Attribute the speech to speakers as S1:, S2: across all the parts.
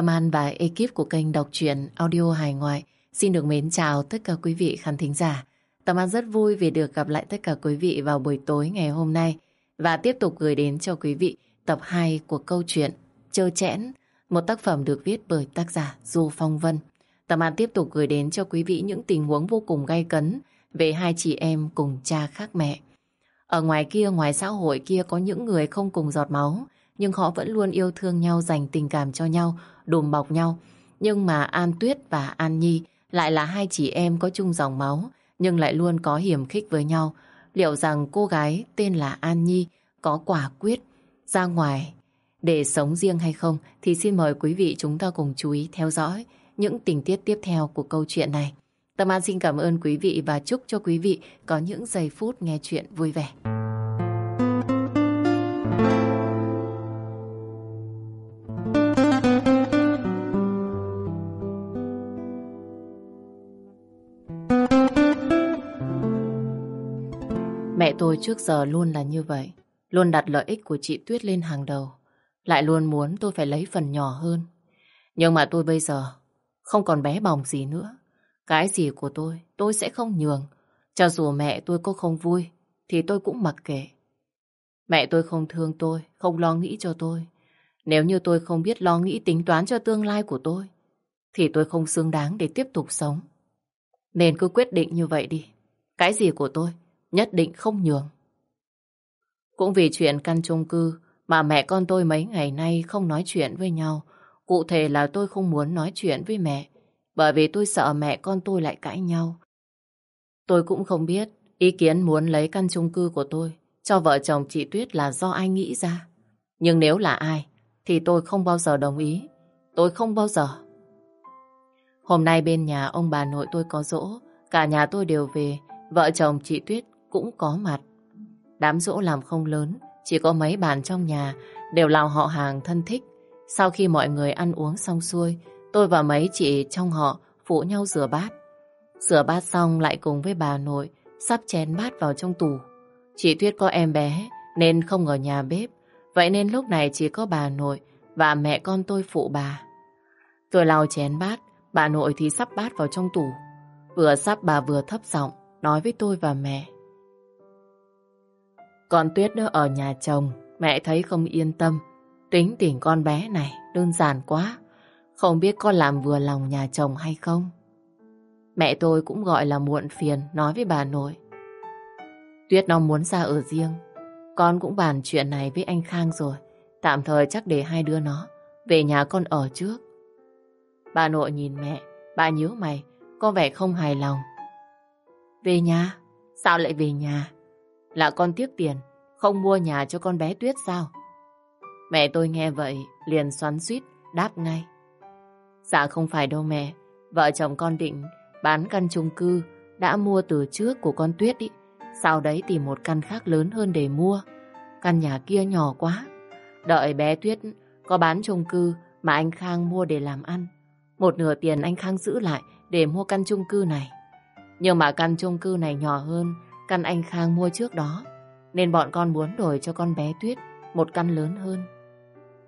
S1: Tâm An và ekip của kênh đọc truyện audio hài ngoại xin được mến chào tất cả quý vị khán thính giả. Tâm An rất vui vì được gặp lại tất cả quý vị vào buổi tối ngày hôm nay và tiếp tục gửi đến cho quý vị tập 2 của câu chuyện Chơ Chẽn, một tác phẩm được viết bởi tác giả Du Phong Vân. Tâm An tiếp tục gửi đến cho quý vị những tình huống vô cùng gay cấn về hai chị em cùng cha khác mẹ. Ở ngoài kia, ngoài xã hội kia có những người không cùng giọt máu, nhưng họ vẫn luôn yêu thương nhau, dành tình cảm cho nhau, đùm bọc nhau. Nhưng mà An Tuyết và An Nhi lại là hai chị em có chung dòng máu, nhưng lại luôn có hiểm khích với nhau. Liệu rằng cô gái tên là An Nhi có quả quyết ra ngoài để sống riêng hay không thì xin mời quý vị chúng ta cùng chú ý theo dõi những tình tiết tiếp theo của câu chuyện này. Tâm An xin cảm ơn quý vị và chúc cho quý vị có những giây phút nghe chuyện vui vẻ. Tôi trước giờ luôn là như vậy, luôn đặt lợi ích của chị Tuyết lên hàng đầu, lại luôn muốn tôi phải lấy phần nhỏ hơn. Nhưng mà tôi bây giờ không còn bé bỏng gì nữa. Cái gì của tôi, tôi sẽ không nhường. Cho dù mẹ tôi có không vui, thì tôi cũng mặc kệ. Mẹ tôi không thương tôi, không lo nghĩ cho tôi. Nếu như tôi không biết lo nghĩ tính toán cho tương lai của tôi, thì tôi không xứng đáng để tiếp tục sống. Nên cứ quyết định như vậy đi. Cái gì của tôi, nhất định không nhường. Cũng vì chuyện căn chung cư mà mẹ con tôi mấy ngày nay không nói chuyện với nhau. Cụ thể là tôi không muốn nói chuyện với mẹ bởi vì tôi sợ mẹ con tôi lại cãi nhau. Tôi cũng không biết ý kiến muốn lấy căn chung cư của tôi cho vợ chồng chị Tuyết là do ai nghĩ ra. Nhưng nếu là ai thì tôi không bao giờ đồng ý. Tôi không bao giờ. Hôm nay bên nhà ông bà nội tôi có dỗ, cả nhà tôi đều về, vợ chồng chị Tuyết cũng có mặt. Đám dỗ làm không lớn, chỉ có mấy bàn trong nhà đều là họ hàng thân thích. Sau khi mọi người ăn uống xong xuôi, tôi và mấy chị trong họ phụ nhau rửa bát. Rửa bát xong lại cùng với bà nội sắp chén bát vào trong tủ. Chị Tuyết có em bé nên không ở nhà bếp. Vậy nên lúc này chỉ có bà nội và mẹ con tôi phụ bà. Tôi lau chén bát, bà nội thì sắp bát vào trong tủ. Vừa sắp bà vừa thấp giọng nói với tôi và mẹ. Con Tuyết nó ở nhà chồng, mẹ thấy không yên tâm. Tính tình con bé này đơn giản quá. Không biết con làm vừa lòng nhà chồng hay không? Mẹ tôi cũng gọi là muộn phiền nói với bà nội. Tuyết nó muốn ra ở riêng. Con cũng bàn chuyện này với anh Khang rồi. Tạm thời chắc để hai đứa nó về nhà con ở trước. Bà nội nhìn mẹ, bà nhớ mày, có vẻ không hài lòng. Về nhà? Sao lại về nhà? Là con tiếc tiền, không mua nhà cho con bé Tuyết sao? Mẹ tôi nghe vậy, liền xoắn suýt, đáp ngay. Dạ không phải đâu mẹ, vợ chồng con định bán căn chung cư đã mua từ trước của con Tuyết ý. Sau đấy tìm một căn khác lớn hơn để mua. Căn nhà kia nhỏ quá. Đợi bé Tuyết có bán chung cư mà anh Khang mua để làm ăn. Một nửa tiền anh Khang giữ lại để mua căn chung cư này. Nhưng mà căn chung cư này nhỏ hơn căn anh Khang mua trước đó. Nên bọn con muốn đổi cho con bé Tuyết một căn lớn hơn.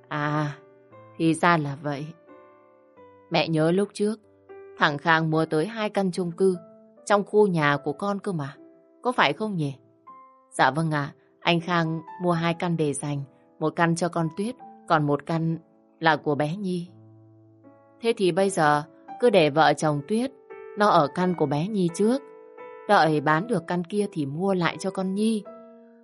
S1: À, thì ra là vậy. Mẹ nhớ lúc trước, thằng Khang mua tới hai căn chung cư trong khu nhà của con cơ mà. Có phải không nhỉ? Dạ vâng ạ, anh Khang mua hai căn để dành, một căn cho con Tuyết, còn một căn là của bé Nhi. Thế thì bây giờ cứ để vợ chồng Tuyết nó ở căn của bé Nhi trước. Đợi bán được căn kia thì mua lại cho con Nhi.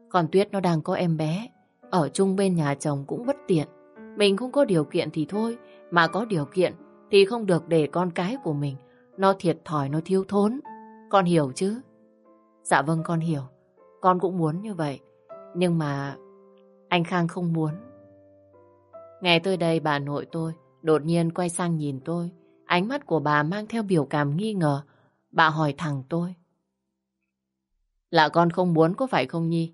S1: Còn Tuyết nó đang có em bé, ở chung bên nhà chồng cũng bất tiện. Mình không có điều kiện thì thôi, mà có điều kiện thì không được để con cái của mình nó thiệt thòi, nó thiếu thốn. Con hiểu chứ? Dạ vâng con hiểu. Con cũng muốn như vậy. Nhưng mà anh Khang không muốn. Nghe tới đây bà nội tôi đột nhiên quay sang nhìn tôi. Ánh mắt của bà mang theo biểu cảm nghi ngờ. Bà hỏi thẳng tôi. Là con không muốn có phải không Nhi?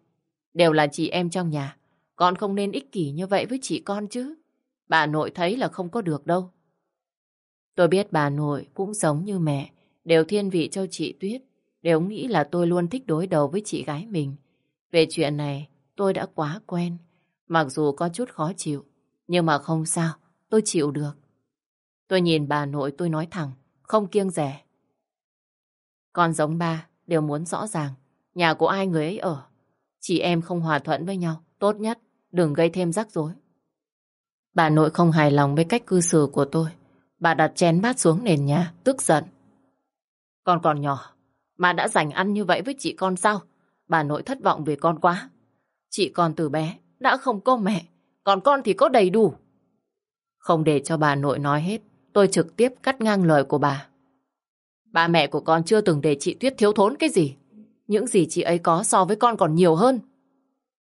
S1: Đều là chị em trong nhà. Con không nên ích kỷ như vậy với chị con chứ. Bà nội thấy là không có được đâu. Tôi biết bà nội cũng giống như mẹ, đều thiên vị cho chị Tuyết, đều nghĩ là tôi luôn thích đối đầu với chị gái mình. Về chuyện này, tôi đã quá quen, mặc dù có chút khó chịu, nhưng mà không sao, tôi chịu được. Tôi nhìn bà nội tôi nói thẳng, không kiêng rẻ. Con giống ba, đều muốn rõ ràng. Nhà của ai người ấy ở. Chị em không hòa thuận với nhau. Tốt nhất, đừng gây thêm rắc rối. Bà nội không hài lòng với cách cư xử của tôi. Bà đặt chén bát xuống nền nhà, tức giận. Con còn nhỏ, mà đã dành ăn như vậy với chị con sao? Bà nội thất vọng về con quá. Chị con từ bé, đã không có mẹ, còn con thì có đầy đủ. Không để cho bà nội nói hết, tôi trực tiếp cắt ngang lời của bà. Ba mẹ của con chưa từng để chị Tuyết thiếu thốn cái gì. Những gì chị ấy có so với con còn nhiều hơn.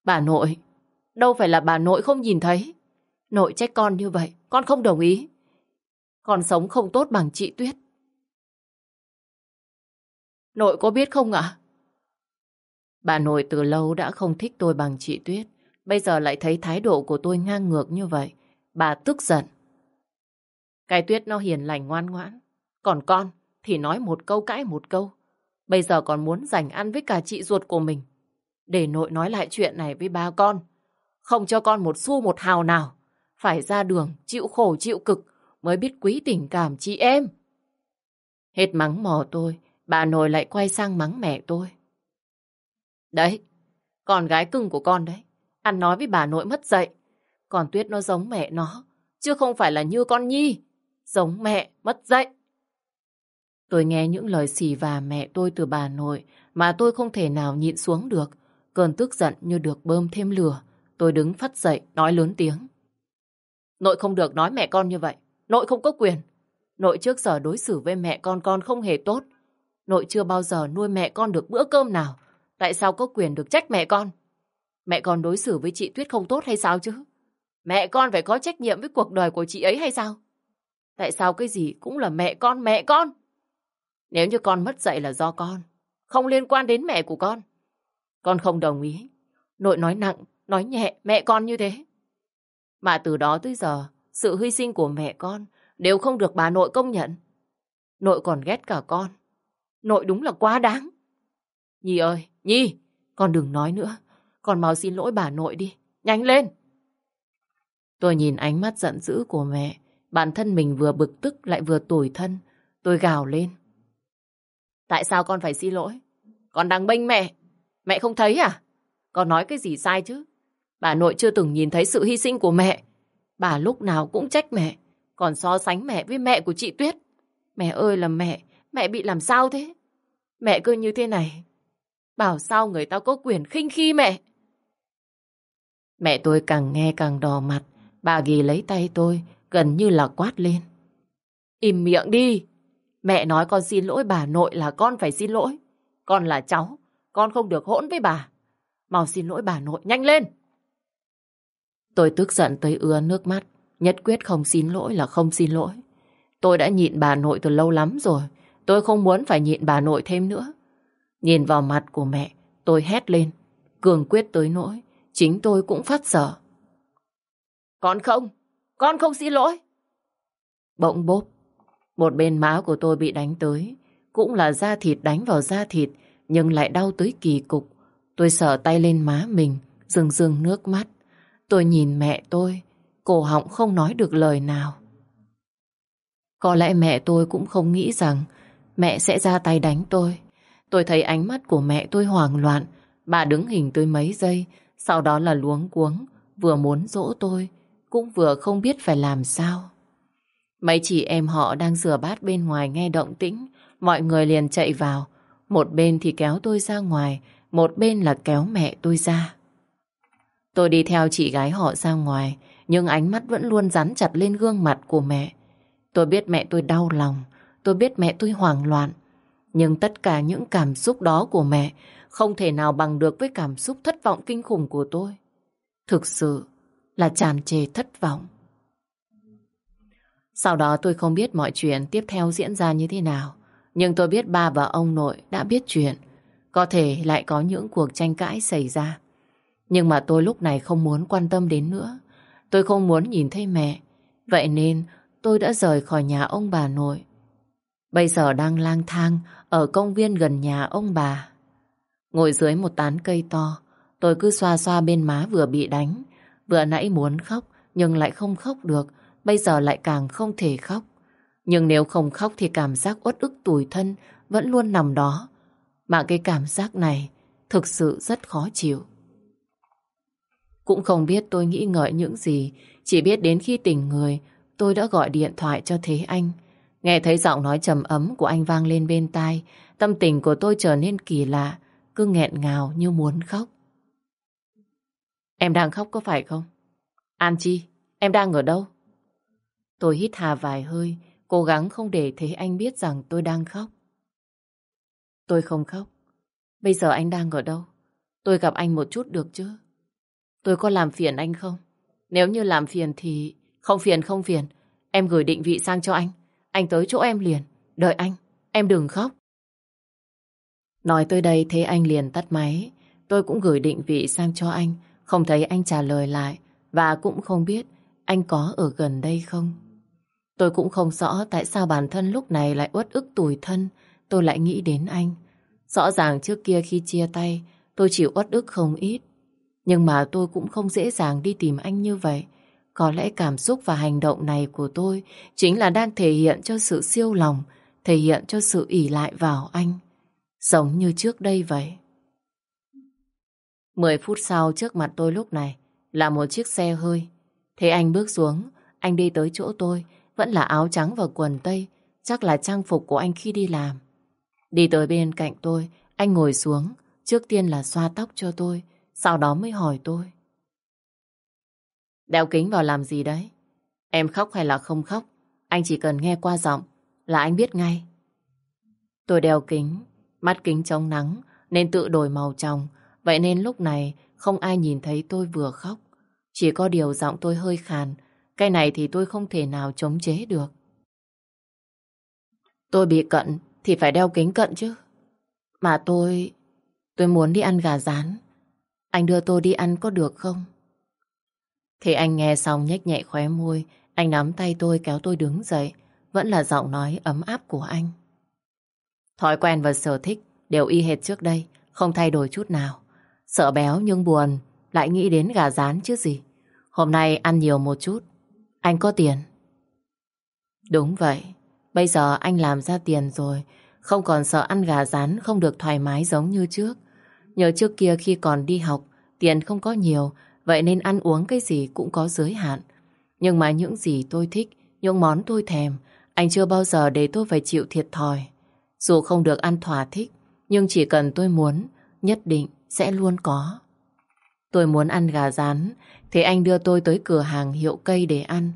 S1: Bà nội, đâu phải là bà nội không nhìn thấy. Nội trách con như vậy, con không đồng ý. Con sống không tốt bằng chị Tuyết. Nội có biết không ạ? Bà nội từ lâu đã không thích tôi bằng chị Tuyết. Bây giờ lại thấy thái độ của tôi ngang ngược như vậy. Bà tức giận. Cái Tuyết nó hiền lành ngoan ngoãn. Còn con thì nói một câu cãi một câu. Bây giờ còn muốn giành ăn với cả chị ruột của mình. Để nội nói lại chuyện này với ba con. Không cho con một xu một hào nào. Phải ra đường, chịu khổ chịu cực mới biết quý tình cảm chị em. Hết mắng mò tôi, bà nội lại quay sang mắng mẹ tôi. Đấy, con gái cưng của con đấy. Ăn nói với bà nội mất dạy. Còn Tuyết nó giống mẹ nó, chứ không phải là như con Nhi. Giống mẹ, mất dạy. Tôi nghe những lời xì và mẹ tôi từ bà nội mà tôi không thể nào nhịn xuống được. Cơn tức giận như được bơm thêm lửa. Tôi đứng phát dậy, nói lớn tiếng. Nội không được nói mẹ con như vậy. Nội không có quyền. Nội trước giờ đối xử với mẹ con con không hề tốt. Nội chưa bao giờ nuôi mẹ con được bữa cơm nào. Tại sao có quyền được trách mẹ con? Mẹ con đối xử với chị Tuyết không tốt hay sao chứ? Mẹ con phải có trách nhiệm với cuộc đời của chị ấy hay sao? Tại sao cái gì cũng là mẹ con, mẹ con? Nếu như con mất dạy là do con, không liên quan đến mẹ của con. Con không đồng ý. Nội nói nặng, nói nhẹ mẹ con như thế. Mà từ đó tới giờ, sự hy sinh của mẹ con đều không được bà nội công nhận. Nội còn ghét cả con. Nội đúng là quá đáng. Nhi ơi, Nhi, con đừng nói nữa. Con mau xin lỗi bà nội đi. Nhanh lên! Tôi nhìn ánh mắt giận dữ của mẹ. Bản thân mình vừa bực tức lại vừa tủi thân. Tôi gào lên. Tại sao con phải xin lỗi? Con đang bênh mẹ. Mẹ không thấy à? Con nói cái gì sai chứ? Bà nội chưa từng nhìn thấy sự hy sinh của mẹ. Bà lúc nào cũng trách mẹ. Còn so sánh mẹ với mẹ của chị Tuyết. Mẹ ơi là mẹ. Mẹ bị làm sao thế? Mẹ cứ như thế này. Bảo sao người ta có quyền khinh khi mẹ? Mẹ tôi càng nghe càng đỏ mặt. Bà ghi lấy tay tôi, gần như là quát lên. Im miệng đi! Mẹ nói con xin lỗi bà nội là con phải xin lỗi. Con là cháu, con không được hỗn với bà. Mau xin lỗi bà nội, nhanh lên! Tôi tức giận tới ưa nước mắt. Nhất quyết không xin lỗi là không xin lỗi. Tôi đã nhịn bà nội từ lâu lắm rồi. Tôi không muốn phải nhịn bà nội thêm nữa. Nhìn vào mặt của mẹ, tôi hét lên. Cường quyết tới nỗi, chính tôi cũng phát sợ. Con không, con không xin lỗi. Bỗng bốp, một bên má của tôi bị đánh tới. Cũng là da thịt đánh vào da thịt, nhưng lại đau tới kỳ cục. Tôi sợ tay lên má mình, rừng rừng nước mắt. Tôi nhìn mẹ tôi, cổ họng không nói được lời nào. Có lẽ mẹ tôi cũng không nghĩ rằng mẹ sẽ ra tay đánh tôi. Tôi thấy ánh mắt của mẹ tôi hoảng loạn. Bà đứng hình tôi mấy giây, sau đó là luống cuống, vừa muốn dỗ tôi, cũng vừa không biết phải làm sao. Mấy chị em họ đang rửa bát bên ngoài nghe động tĩnh, mọi người liền chạy vào. Một bên thì kéo tôi ra ngoài, một bên là kéo mẹ tôi ra. Tôi đi theo chị gái họ ra ngoài, nhưng ánh mắt vẫn luôn dán chặt lên gương mặt của mẹ. Tôi biết mẹ tôi đau lòng, tôi biết mẹ tôi hoảng loạn. Nhưng tất cả những cảm xúc đó của mẹ không thể nào bằng được với cảm xúc thất vọng kinh khủng của tôi. Thực sự là tràn trề thất vọng. Sau đó tôi không biết mọi chuyện tiếp theo diễn ra như thế nào. Nhưng tôi biết ba và ông nội đã biết chuyện. Có thể lại có những cuộc tranh cãi xảy ra. Nhưng mà tôi lúc này không muốn quan tâm đến nữa. Tôi không muốn nhìn thấy mẹ. Vậy nên tôi đã rời khỏi nhà ông bà nội. Bây giờ đang lang thang ở công viên gần nhà ông bà. Ngồi dưới một tán cây to, tôi cứ xoa xoa bên má vừa bị đánh. Vừa nãy muốn khóc, nhưng lại không khóc được. Bây giờ lại càng không thể khóc. Nhưng nếu không khóc thì cảm giác uất ức tủi thân vẫn luôn nằm đó. Mà cái cảm giác này thực sự rất khó chịu. Cũng không biết tôi nghĩ ngợi những gì, chỉ biết đến khi tỉnh người, tôi đã gọi điện thoại cho Thế Anh. Nghe thấy giọng nói trầm ấm của anh vang lên bên tai, tâm tình của tôi trở nên kỳ lạ, cứ nghẹn ngào như muốn khóc. Em đang khóc có phải không? An Chi, em đang ở đâu? Tôi hít hà vài hơi, cố gắng không để thấy Anh biết rằng tôi đang khóc. Tôi không khóc. Bây giờ anh đang ở đâu? Tôi gặp anh một chút được chứ? Tôi có làm phiền anh không? Nếu như làm phiền thì... Không phiền không phiền. Em gửi định vị sang cho anh. Anh tới chỗ em liền. Đợi anh. Em đừng khóc. Nói tới đây thế anh liền tắt máy. Tôi cũng gửi định vị sang cho anh. Không thấy anh trả lời lại. Và cũng không biết anh có ở gần đây không. Tôi cũng không rõ tại sao bản thân lúc này lại uất ức tủi thân. Tôi lại nghĩ đến anh. Rõ ràng trước kia khi chia tay, tôi chịu uất ức không ít. Nhưng mà tôi cũng không dễ dàng đi tìm anh như vậy. Có lẽ cảm xúc và hành động này của tôi chính là đang thể hiện cho sự siêu lòng, thể hiện cho sự ỉ lại vào anh. Giống như trước đây vậy. Mười phút sau trước mặt tôi lúc này là một chiếc xe hơi. Thế anh bước xuống, anh đi tới chỗ tôi, vẫn là áo trắng và quần tây, chắc là trang phục của anh khi đi làm. Đi tới bên cạnh tôi, anh ngồi xuống, trước tiên là xoa tóc cho tôi, sau đó mới hỏi tôi. Đeo kính vào làm gì đấy? Em khóc hay là không khóc? Anh chỉ cần nghe qua giọng là anh biết ngay. Tôi đeo kính, mắt kính chống nắng nên tự đổi màu trong. Vậy nên lúc này không ai nhìn thấy tôi vừa khóc. Chỉ có điều giọng tôi hơi khàn. Cái này thì tôi không thể nào chống chế được. Tôi bị cận thì phải đeo kính cận chứ. Mà tôi... Tôi muốn đi ăn gà rán. Anh đưa tôi đi ăn có được không? Thì anh nghe xong nhếch nhẹ khóe môi, anh nắm tay tôi kéo tôi đứng dậy, vẫn là giọng nói ấm áp của anh. Thói quen và sở thích đều y hệt trước đây, không thay đổi chút nào. Sợ béo nhưng buồn, lại nghĩ đến gà rán chứ gì. Hôm nay ăn nhiều một chút, anh có tiền. Đúng vậy, bây giờ anh làm ra tiền rồi, không còn sợ ăn gà rán không được thoải mái giống như trước. Nhờ trước kia khi còn đi học, tiền không có nhiều, vậy nên ăn uống cái gì cũng có giới hạn. Nhưng mà những gì tôi thích, những món tôi thèm, anh chưa bao giờ để tôi phải chịu thiệt thòi. Dù không được ăn thỏa thích, nhưng chỉ cần tôi muốn, nhất định sẽ luôn có. Tôi muốn ăn gà rán, thì anh đưa tôi tới cửa hàng hiệu cây để ăn.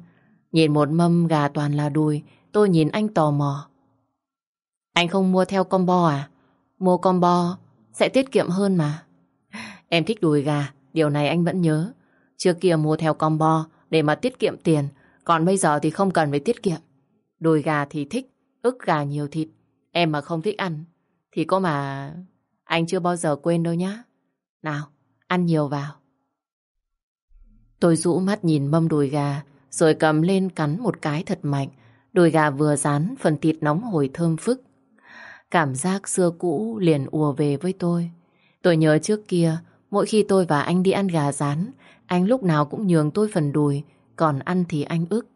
S1: Nhìn một mâm gà toàn là đùi, tôi nhìn anh tò mò. Anh không mua theo combo à? Mua combo sẽ tiết kiệm hơn mà. Em thích đùi gà, điều này anh vẫn nhớ. Trước kia mua theo combo để mà tiết kiệm tiền, còn bây giờ thì không cần phải tiết kiệm. Đùi gà thì thích, ức gà nhiều thịt. Em mà không thích ăn, thì có mà anh chưa bao giờ quên đâu nhá. Nào, ăn nhiều vào. Tôi rũ mắt nhìn mâm đùi gà, rồi cầm lên cắn một cái thật mạnh. Đùi gà vừa rán, phần thịt nóng hổi thơm phức. Cảm giác xưa cũ liền ùa về với tôi. Tôi nhớ trước kia, mỗi khi tôi và anh đi ăn gà rán, anh lúc nào cũng nhường tôi phần đùi, còn ăn thì anh ức.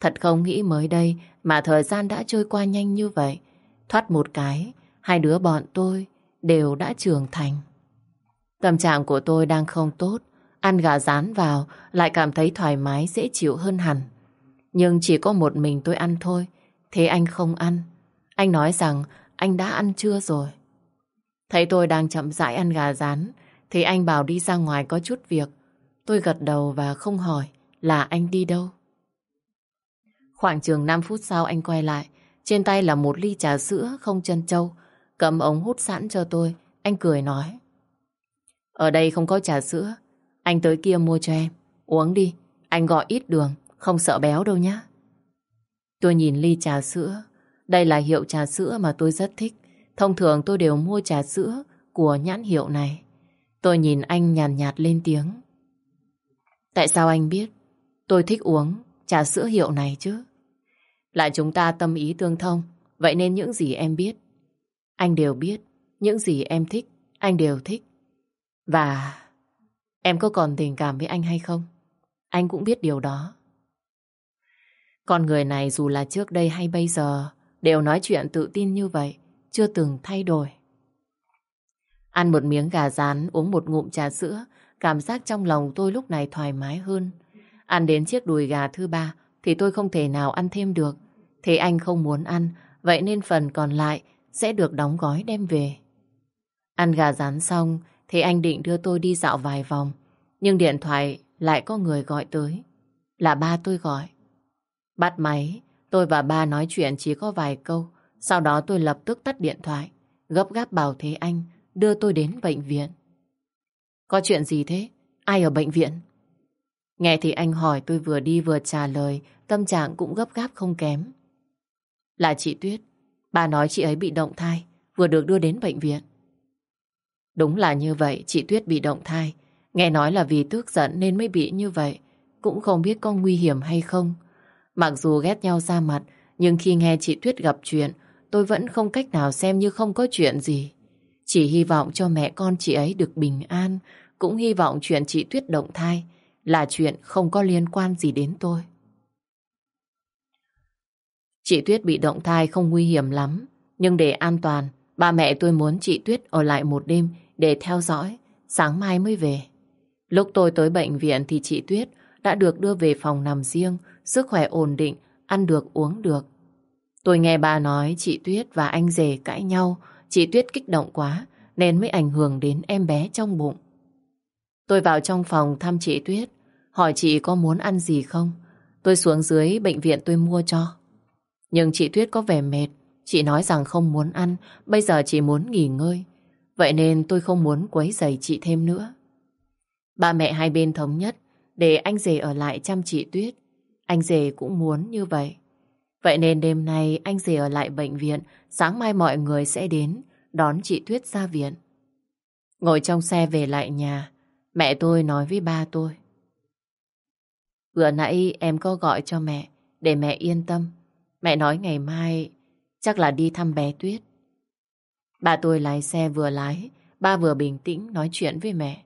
S1: Thật không nghĩ mới đây mà thời gian đã trôi qua nhanh như vậy. Thoát một cái, hai đứa bọn tôi đều đã trưởng thành. Tâm trạng của tôi đang không tốt, ăn gà rán vào lại cảm thấy thoải mái dễ chịu hơn hẳn. Nhưng chỉ có một mình tôi ăn thôi, thế anh không ăn. Anh nói rằng anh đã ăn chưa rồi. Thấy tôi đang chậm rãi ăn gà rán, thì anh bảo đi ra ngoài có chút việc. Tôi gật đầu và không hỏi là anh đi đâu. Khoảng chừng 5 phút sau anh quay lại, trên tay là một ly trà sữa không chân trâu, cầm ống hút sẵn cho tôi, anh cười nói. Ở đây không có trà sữa, anh tới kia mua cho em, uống đi, anh gọi ít đường, không sợ béo đâu nhá. Tôi nhìn ly trà sữa, đây là hiệu trà sữa mà tôi rất thích. Thông thường tôi đều mua trà sữa của nhãn hiệu này. Tôi nhìn anh nhàn nhạt, nhạt lên tiếng. Tại sao anh biết tôi thích uống trà sữa hiệu này chứ? Là chúng ta tâm ý tương thông, vậy nên những gì em biết, anh đều biết. Những gì em thích, anh đều thích. Và em có còn tình cảm với anh hay không? Anh cũng biết điều đó. Con người này dù là trước đây hay bây giờ đều nói chuyện tự tin như vậy, chưa từng thay đổi. Ăn một miếng gà rán, uống một ngụm trà sữa, cảm giác trong lòng tôi lúc này thoải mái hơn. Ăn đến chiếc đùi gà thứ ba thì tôi không thể nào ăn thêm được. Thế anh không muốn ăn, vậy nên phần còn lại sẽ được đóng gói đem về. Ăn gà rán xong thì anh định đưa tôi đi dạo vài vòng. Nhưng điện thoại lại có người gọi tới. Là ba tôi gọi. Bắt máy, tôi và ba nói chuyện chỉ có vài câu. Sau đó tôi lập tức tắt điện thoại. Gấp gáp bảo Thế Anh đưa tôi đến bệnh viện. Có chuyện gì thế? Ai ở bệnh viện? Nghe thì anh hỏi tôi vừa đi vừa trả lời, tâm trạng cũng gấp gáp không kém. Là chị Tuyết. Bà nói chị ấy bị động thai, vừa được đưa đến bệnh viện. Đúng là như vậy, chị Tuyết bị động thai. Nghe nói là vì tức giận nên mới bị như vậy. Cũng không biết có nguy hiểm hay không. Mặc dù ghét nhau ra mặt, nhưng khi nghe chị Tuyết gặp chuyện, tôi vẫn không cách nào xem như không có chuyện gì. Chỉ hy vọng cho mẹ con chị ấy được bình an, cũng hy vọng chuyện chị Tuyết động thai là chuyện không có liên quan gì đến tôi. Chị Tuyết bị động thai không nguy hiểm lắm, nhưng để an toàn, ba mẹ tôi muốn chị Tuyết ở lại một đêm để theo dõi, sáng mai mới về. Lúc tôi tới bệnh viện thì chị Tuyết đã được đưa về phòng nằm riêng, sức khỏe ổn định, ăn được uống được. Tôi nghe bà nói chị Tuyết và anh rể cãi nhau, chị Tuyết kích động quá nên mới ảnh hưởng đến em bé trong bụng. Tôi vào trong phòng thăm chị Tuyết, hỏi chị có muốn ăn gì không. Tôi xuống dưới bệnh viện tôi mua cho. Nhưng chị Tuyết có vẻ mệt, chị nói rằng không muốn ăn, bây giờ chị muốn nghỉ ngơi. Vậy nên tôi không muốn quấy rầy chị thêm nữa. Ba mẹ hai bên thống nhất để anh rể ở lại chăm chị Tuyết. Anh rể cũng muốn như vậy. Vậy nên đêm nay anh rể ở lại bệnh viện, sáng mai mọi người sẽ đến đón chị Tuyết ra viện. Ngồi trong xe về lại nhà, mẹ tôi nói với ba tôi. Vừa nãy em có gọi cho mẹ để mẹ yên tâm. Mẹ nói ngày mai chắc là đi thăm bé Tuyết. bà tôi lái xe vừa lái, ba vừa bình tĩnh nói chuyện với mẹ.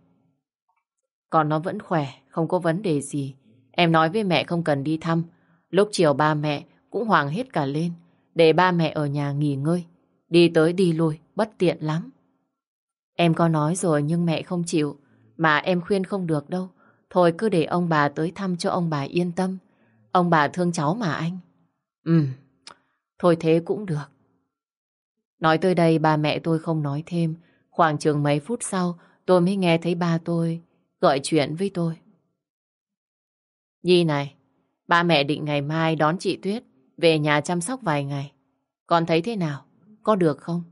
S1: Còn nó vẫn khỏe, không có vấn đề gì. Em nói với mẹ không cần đi thăm. Lúc chiều ba mẹ cũng hoàng hết cả lên, để ba mẹ ở nhà nghỉ ngơi. Đi tới đi lui, bất tiện lắm. Em có nói rồi nhưng mẹ không chịu, mà em khuyên không được đâu. Thôi cứ để ông bà tới thăm cho ông bà yên tâm. Ông bà thương cháu mà anh. Ừ, thôi thế cũng được. Nói tới đây ba mẹ tôi không nói thêm. Khoảng chừng mấy phút sau tôi mới nghe thấy ba tôi gọi chuyện với tôi. Nhi này, ba mẹ định ngày mai đón chị Tuyết về nhà chăm sóc vài ngày. Con thấy thế nào? Có được không?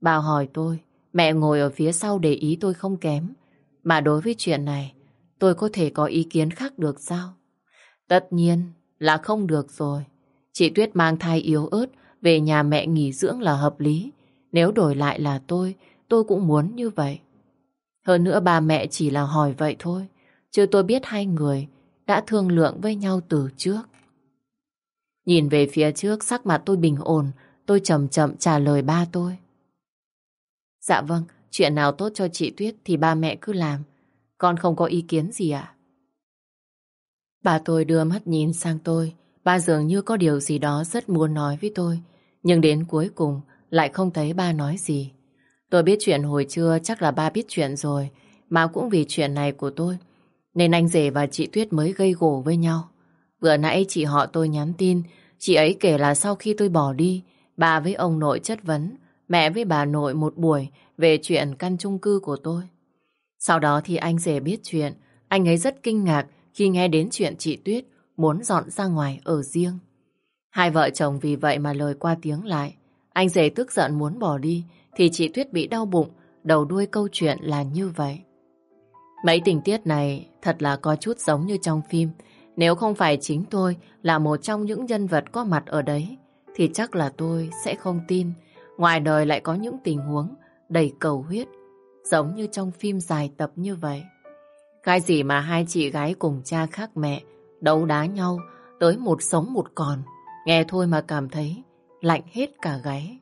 S1: Bà hỏi tôi, mẹ ngồi ở phía sau để ý tôi không kém. Mà đối với chuyện này, tôi có thể có ý kiến khác được sao? Tất nhiên là không được rồi. Chị Tuyết mang thai yếu ớt, về nhà mẹ nghỉ dưỡng là hợp lý. Nếu đổi lại là tôi, tôi cũng muốn như vậy. Hơn nữa ba mẹ chỉ là hỏi vậy thôi, chứ tôi biết hai người đã thương lượng với nhau từ trước. Nhìn về phía trước, sắc mặt tôi bình ổn, tôi chậm chậm trả lời ba tôi. Dạ vâng, chuyện nào tốt cho chị Tuyết thì ba mẹ cứ làm. Con không có ý kiến gì ạ? À? Bà tôi đưa mắt nhìn sang tôi, ba dường như có điều gì đó rất muốn nói với tôi, nhưng đến cuối cùng lại không thấy ba nói gì. Tôi biết chuyện hồi trưa chắc là ba biết chuyện rồi, mà cũng vì chuyện này của tôi, nên anh rể và chị Tuyết mới gây gổ với nhau. Vừa nãy chị họ tôi nhắn tin, chị ấy kể là sau khi tôi bỏ đi, bà với ông nội chất vấn, mẹ với bà nội một buổi về chuyện căn chung cư của tôi. Sau đó thì anh rể biết chuyện, anh ấy rất kinh ngạc khi nghe đến chuyện chị Tuyết muốn dọn ra ngoài ở riêng. Hai vợ chồng vì vậy mà lời qua tiếng lại. Anh rể tức giận muốn bỏ đi, thì chị Tuyết bị đau bụng, đầu đuôi câu chuyện là như vậy. Mấy tình tiết này thật là có chút giống như trong phim. Nếu không phải chính tôi là một trong những nhân vật có mặt ở đấy, thì chắc là tôi sẽ không tin. Ngoài đời lại có những tình huống đầy cầu huyết, giống như trong phim dài tập như vậy. Cái gì mà hai chị gái cùng cha khác mẹ, đấu đá nhau, tới một sống một còn, nghe thôi mà cảm thấy lạnh hết cả gáy.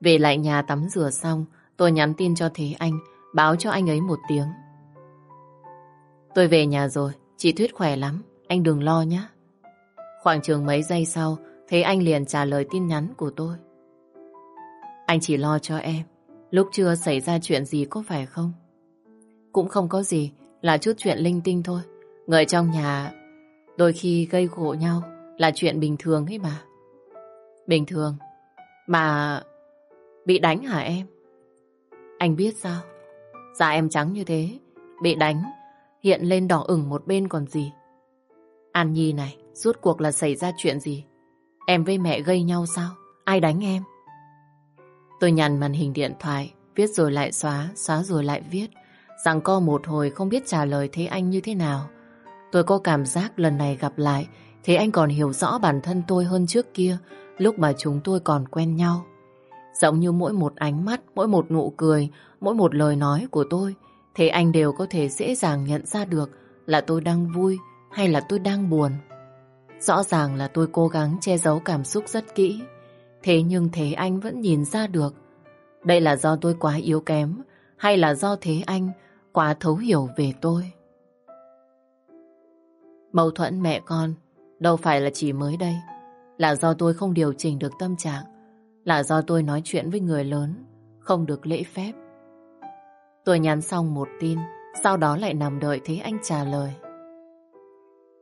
S1: Về lại nhà tắm rửa xong, tôi nhắn tin cho Thế Anh, báo cho anh ấy một tiếng. Tôi về nhà rồi, chị Thuyết khỏe lắm, anh đừng lo nhé. Khoảng chừng mấy giây sau, Thế anh liền trả lời tin nhắn của tôi. Anh chỉ lo cho em. Lúc chưa xảy ra chuyện gì có phải không? Cũng không có gì, là chút chuyện linh tinh thôi. Người trong nhà đôi khi gây gỗ nhau là chuyện bình thường ấy mà. Bình thường? Mà bị đánh hả em? Anh biết sao? Da em trắng như thế, bị đánh, hiện lên đỏ ửng một bên còn gì. An Nhi này, rốt cuộc là xảy ra chuyện gì? Em với mẹ gây nhau sao? Ai đánh em? Tôi nhằn màn hình điện thoại, viết rồi lại xóa, xóa rồi lại viết. Rằng co một hồi không biết trả lời thế anh như thế nào. Tôi có cảm giác lần này gặp lại, thì anh còn hiểu rõ bản thân tôi hơn trước kia, lúc mà chúng tôi còn quen nhau. Giống như mỗi một ánh mắt, mỗi một nụ cười, mỗi một lời nói của tôi, thì anh đều có thể dễ dàng nhận ra được là tôi đang vui hay là tôi đang buồn. Rõ ràng là tôi cố gắng che giấu cảm xúc rất kỹ. Thế nhưng thế anh vẫn nhìn ra được. Đây là do tôi quá yếu kém hay là do thế anh quá thấu hiểu về tôi. Mâu thuẫn mẹ con, đâu phải là chỉ mới đây. Là do tôi không điều chỉnh được tâm trạng. Là do tôi nói chuyện với người lớn, không được lễ phép. Tôi nhắn xong một tin, sau đó lại nằm đợi thấy anh trả lời.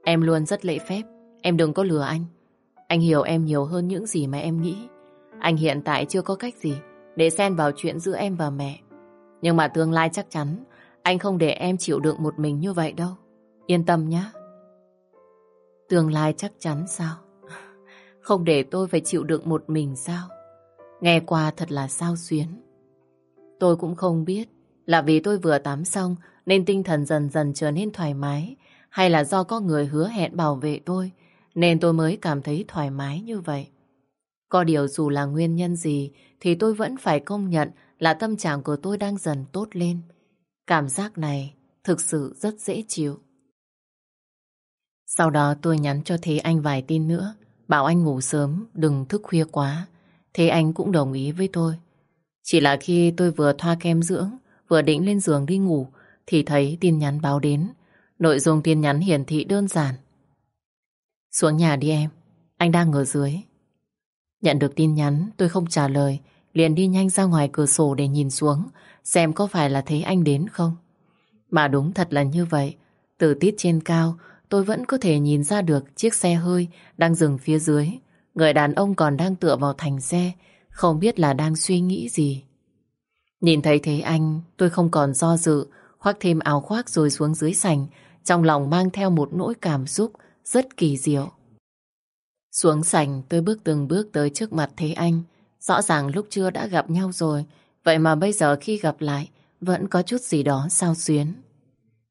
S1: Em luôn rất lễ phép, Em đừng có lừa anh. Anh hiểu em nhiều hơn những gì mà em nghĩ. Anh hiện tại chưa có cách gì để xen vào chuyện giữa em và mẹ. Nhưng mà tương lai chắc chắn, anh không để em chịu đựng một mình như vậy đâu. Yên tâm nhé. Tương lai chắc chắn sao? Không để tôi phải chịu đựng một mình sao? Nghe qua thật là sao xuyến. Tôi cũng không biết là vì tôi vừa tắm xong nên tinh thần dần dần trở nên thoải mái, hay là do có người hứa hẹn bảo vệ tôi nên tôi mới cảm thấy thoải mái như vậy. Có điều dù là nguyên nhân gì thì tôi vẫn phải công nhận là tâm trạng của tôi đang dần tốt lên. Cảm giác này thực sự rất dễ chịu. Sau đó tôi nhắn cho Thế Anh vài tin nữa, bảo anh ngủ sớm, đừng thức khuya quá. Thế anh cũng đồng ý với tôi. Chỉ là khi tôi vừa thoa kem dưỡng, vừa định lên giường đi ngủ, thì thấy tin nhắn báo đến. Nội dung tin nhắn hiển thị đơn giản. Xuống nhà đi em, anh đang ở dưới. Nhận được tin nhắn, tôi không trả lời, liền đi nhanh ra ngoài cửa sổ để nhìn xuống, xem có phải là thấy anh đến không. Mà đúng thật là như vậy, từ tít trên cao, tôi vẫn có thể nhìn ra được chiếc xe hơi đang dừng phía dưới. Người đàn ông còn đang tựa vào thành xe, không biết là đang suy nghĩ gì. Nhìn thấy thế anh, tôi không còn do dự, khoác thêm áo khoác rồi xuống dưới sảnh, trong lòng mang theo một nỗi cảm xúc rất kỳ diệu. Xuống sảnh tôi bước từng bước tới trước mặt Thế Anh. Rõ ràng lúc chưa đã gặp nhau rồi, vậy mà bây giờ khi gặp lại vẫn có chút gì đó sao xuyến.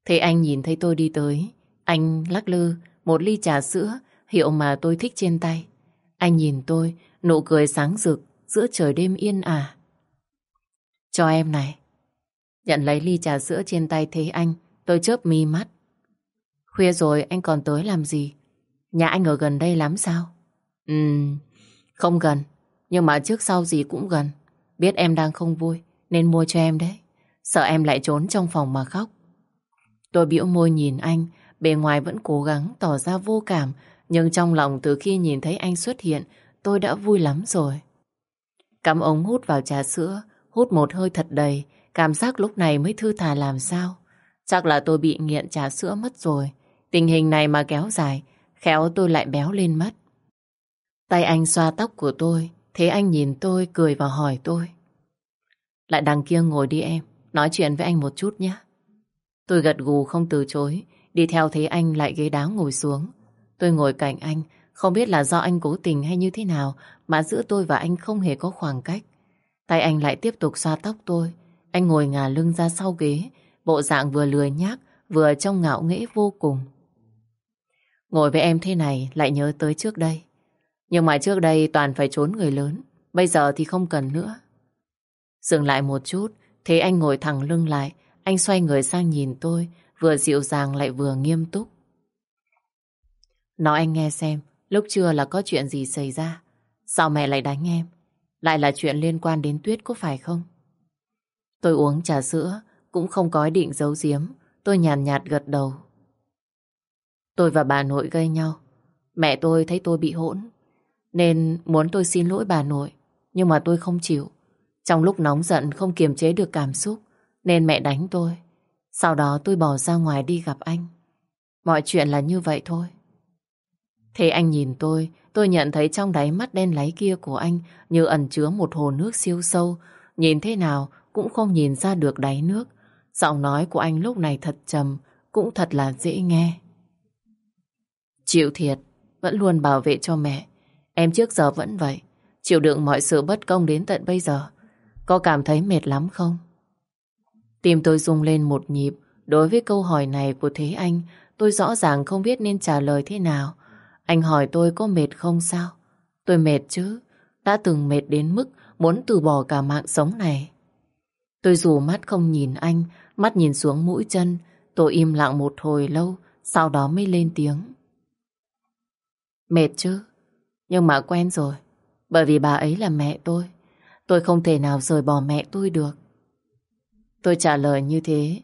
S1: Thế Anh nhìn thấy tôi đi tới, anh lắc lư một ly trà sữa hiệu mà tôi thích trên tay. Anh nhìn tôi, nụ cười sáng rực giữa trời đêm yên ả. Cho em này. Nhận lấy ly trà sữa trên tay Thế Anh, tôi chớp mi mắt. Khuya rồi anh còn tới làm gì? Nhà anh ở gần đây lắm sao? Ừm, không gần. Nhưng mà trước sau gì cũng gần. Biết em đang không vui nên mua cho em đấy. Sợ em lại trốn trong phòng mà khóc. Tôi biểu môi nhìn anh, bề ngoài vẫn cố gắng tỏ ra vô cảm, nhưng trong lòng từ khi nhìn thấy anh xuất hiện, tôi đã vui lắm rồi. Cắm ống hút vào trà sữa, hút một hơi thật đầy, cảm giác lúc này mới thư thả làm sao. Chắc là tôi bị nghiện trà sữa mất rồi. Tình hình này mà kéo dài, khéo tôi lại béo lên mất. Tay anh xoa tóc của tôi, thế anh nhìn tôi cười và hỏi tôi. Lại đằng kia ngồi đi em, nói chuyện với anh một chút nhé. Tôi gật gù không từ chối, đi theo thấy anh lại ghế đá ngồi xuống. Tôi ngồi cạnh anh, không biết là do anh cố tình hay như thế nào mà giữa tôi và anh không hề có khoảng cách. Tay anh lại tiếp tục xoa tóc tôi. Anh ngồi ngả lưng ra sau ghế, bộ dạng vừa lười nhác, vừa trông ngạo nghễ vô cùng. Ngồi với em thế này lại nhớ tới trước đây. Nhưng mà trước đây toàn phải trốn người lớn. Bây giờ thì không cần nữa. Dừng lại một chút, thế anh ngồi thẳng lưng lại. Anh xoay người sang nhìn tôi, vừa dịu dàng lại vừa nghiêm túc. Nói anh nghe xem, lúc trưa là có chuyện gì xảy ra. Sao mẹ lại đánh em? Lại là chuyện liên quan đến Tuyết có phải không? Tôi uống trà sữa, cũng không có ý định giấu giếm. Tôi nhàn nhạt, nhạt gật đầu. Tôi và bà nội gây nhau. Mẹ tôi thấy tôi bị hỗn, nên muốn tôi xin lỗi bà nội. Nhưng mà tôi không chịu. Trong lúc nóng giận không kiềm chế được cảm xúc, nên mẹ đánh tôi. Sau đó tôi bỏ ra ngoài đi gặp anh. Mọi chuyện là như vậy thôi. Thế anh nhìn tôi, tôi nhận thấy trong đáy mắt đen láy kia của anh như ẩn chứa một hồ nước siêu sâu. Nhìn thế nào cũng không nhìn ra được đáy nước. Giọng nói của anh lúc này thật trầm, cũng thật là dễ nghe. Chịu thiệt, vẫn luôn bảo vệ cho mẹ. Em trước giờ vẫn vậy, chịu đựng mọi sự bất công đến tận bây giờ. Có cảm thấy mệt lắm không? Tim tôi rung lên một nhịp. Đối với câu hỏi này của Thế Anh, tôi rõ ràng không biết nên trả lời thế nào. Anh hỏi tôi có mệt không sao? Tôi mệt chứ. Đã từng mệt đến mức muốn từ bỏ cả mạng sống này. Tôi dù mắt không nhìn anh, mắt nhìn xuống mũi chân. Tôi im lặng một hồi lâu, sau đó mới lên tiếng. Mệt chứ, nhưng mà quen rồi. Bởi vì bà ấy là mẹ tôi. Tôi không thể nào rời bỏ mẹ tôi được. Tôi trả lời như thế.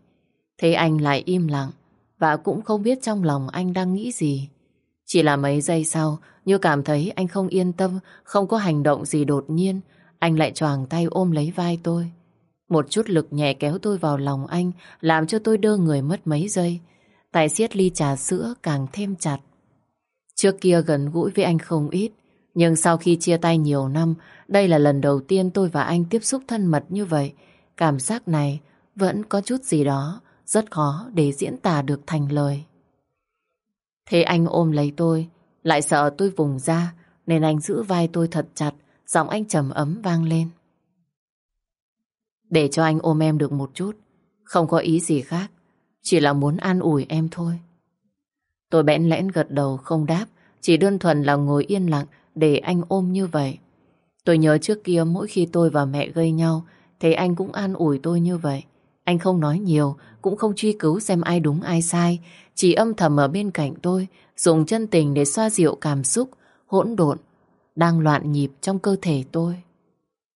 S1: thấy anh lại im lặng và cũng không biết trong lòng anh đang nghĩ gì. Chỉ là mấy giây sau, như cảm thấy anh không yên tâm, không có hành động gì đột nhiên, anh lại choàng tay ôm lấy vai tôi. Một chút lực nhẹ kéo tôi vào lòng anh, làm cho tôi đơ người mất mấy giây. tài siết ly trà sữa càng thêm chặt. Trước kia gần gũi với anh không ít, nhưng sau khi chia tay nhiều năm, đây là lần đầu tiên tôi và anh tiếp xúc thân mật như vậy. Cảm giác này vẫn có chút gì đó rất khó để diễn tả được thành lời. Thế anh ôm lấy tôi, lại sợ tôi vùng ra, nên anh giữ vai tôi thật chặt, giọng anh trầm ấm vang lên. Để cho anh ôm em được một chút, không có ý gì khác, chỉ là muốn an ủi em thôi. Tôi bẽn lẽn gật đầu không đáp, chỉ đơn thuần là ngồi yên lặng để anh ôm như vậy. Tôi nhớ trước kia mỗi khi tôi và mẹ gây nhau, thế anh cũng an ủi tôi như vậy. Anh không nói nhiều, cũng không truy cứu xem ai đúng ai sai, chỉ âm thầm ở bên cạnh tôi, dùng chân tình để xoa dịu cảm xúc, hỗn độn, đang loạn nhịp trong cơ thể tôi.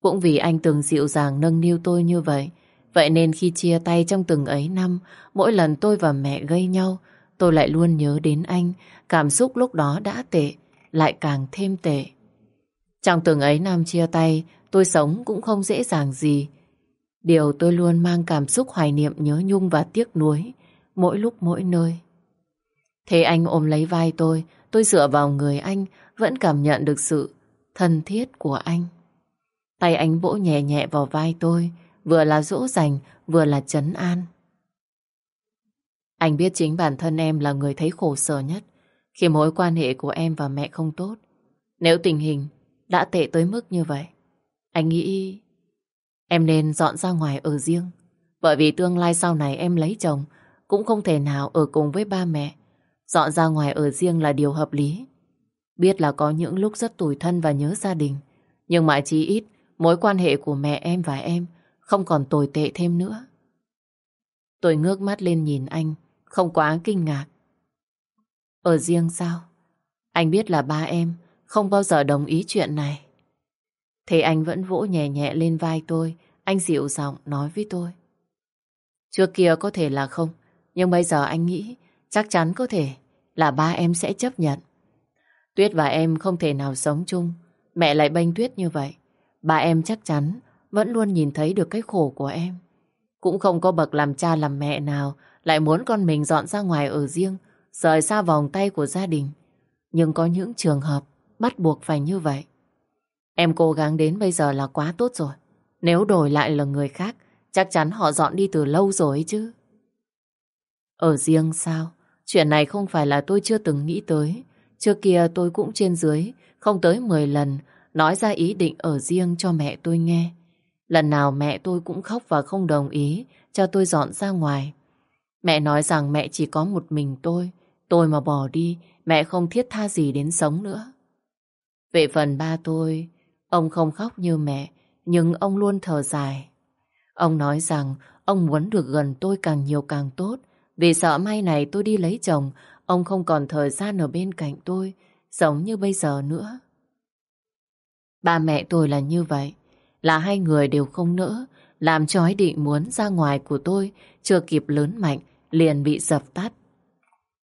S1: Cũng vì anh từng dịu dàng nâng niu tôi như vậy, vậy nên khi chia tay trong từng ấy năm, mỗi lần tôi và mẹ gây nhau, tôi lại luôn nhớ đến anh, cảm xúc lúc đó đã tệ, lại càng thêm tệ. Trong từng ấy năm chia tay, tôi sống cũng không dễ dàng gì. Điều tôi luôn mang cảm xúc hoài niệm nhớ nhung và tiếc nuối, mỗi lúc mỗi nơi. Thế anh ôm lấy vai tôi, tôi dựa vào người anh, vẫn cảm nhận được sự thân thiết của anh. Tay anh vỗ nhẹ nhẹ vào vai tôi, vừa là dỗ dành, vừa là chấn an. Anh biết chính bản thân em là người thấy khổ sở nhất khi mối quan hệ của em và mẹ không tốt. Nếu tình hình đã tệ tới mức như vậy, anh nghĩ em nên dọn ra ngoài ở riêng. Bởi vì tương lai sau này em lấy chồng cũng không thể nào ở cùng với ba mẹ. Dọn ra ngoài ở riêng là điều hợp lý. Biết là có những lúc rất tủi thân và nhớ gia đình. Nhưng mà chí ít mối quan hệ của mẹ em và em không còn tồi tệ thêm nữa. Tôi ngước mắt lên nhìn anh, không quá kinh ngạc. Ở riêng sao? Anh biết là ba em không bao giờ đồng ý chuyện này. Thế anh vẫn vỗ nhẹ nhẹ lên vai tôi, anh dịu giọng nói với tôi. Trước kia có thể là không, nhưng bây giờ anh nghĩ chắc chắn có thể là ba em sẽ chấp nhận. Tuyết và em không thể nào sống chung, mẹ lại bênh Tuyết như vậy. Ba em chắc chắn vẫn luôn nhìn thấy được cái khổ của em. Cũng không có bậc làm cha làm mẹ nào lại muốn con mình dọn ra ngoài ở riêng, rời xa vòng tay của gia đình. Nhưng có những trường hợp bắt buộc phải như vậy. Em cố gắng đến bây giờ là quá tốt rồi. Nếu đổi lại là người khác, chắc chắn họ dọn đi từ lâu rồi chứ. Ở riêng sao? Chuyện này không phải là tôi chưa từng nghĩ tới. Trước kia tôi cũng trên dưới, không tới 10 lần, nói ra ý định ở riêng cho mẹ tôi nghe. Lần nào mẹ tôi cũng khóc và không đồng ý cho tôi dọn ra ngoài. Mẹ nói rằng mẹ chỉ có một mình tôi, tôi mà bỏ đi, mẹ không thiết tha gì đến sống nữa. Về phần ba tôi, ông không khóc như mẹ, nhưng ông luôn thở dài. Ông nói rằng ông muốn được gần tôi càng nhiều càng tốt, vì sợ mai này tôi đi lấy chồng, ông không còn thời gian ở bên cạnh tôi, giống như bây giờ nữa. Ba mẹ tôi là như vậy, là hai người đều không nỡ, làm cho ý định muốn ra ngoài của tôi chưa kịp lớn mạnh, liền bị dập tắt.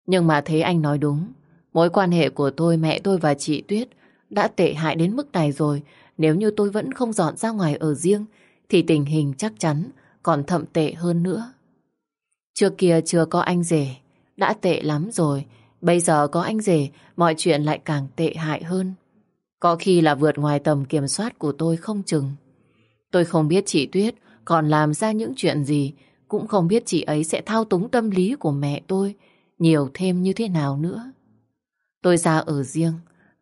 S1: Nhưng mà thấy anh nói đúng. Mối quan hệ của tôi, mẹ tôi và chị Tuyết đã tệ hại đến mức này rồi. Nếu như tôi vẫn không dọn ra ngoài ở riêng, thì tình hình chắc chắn còn thậm tệ hơn nữa. Trước kia chưa có anh rể, đã tệ lắm rồi. Bây giờ có anh rể, mọi chuyện lại càng tệ hại hơn. Có khi là vượt ngoài tầm kiểm soát của tôi không chừng. Tôi không biết chị Tuyết còn làm ra những chuyện gì, cũng không biết chị ấy sẽ thao túng tâm lý của mẹ tôi nhiều thêm như thế nào nữa. Tôi ra ở riêng,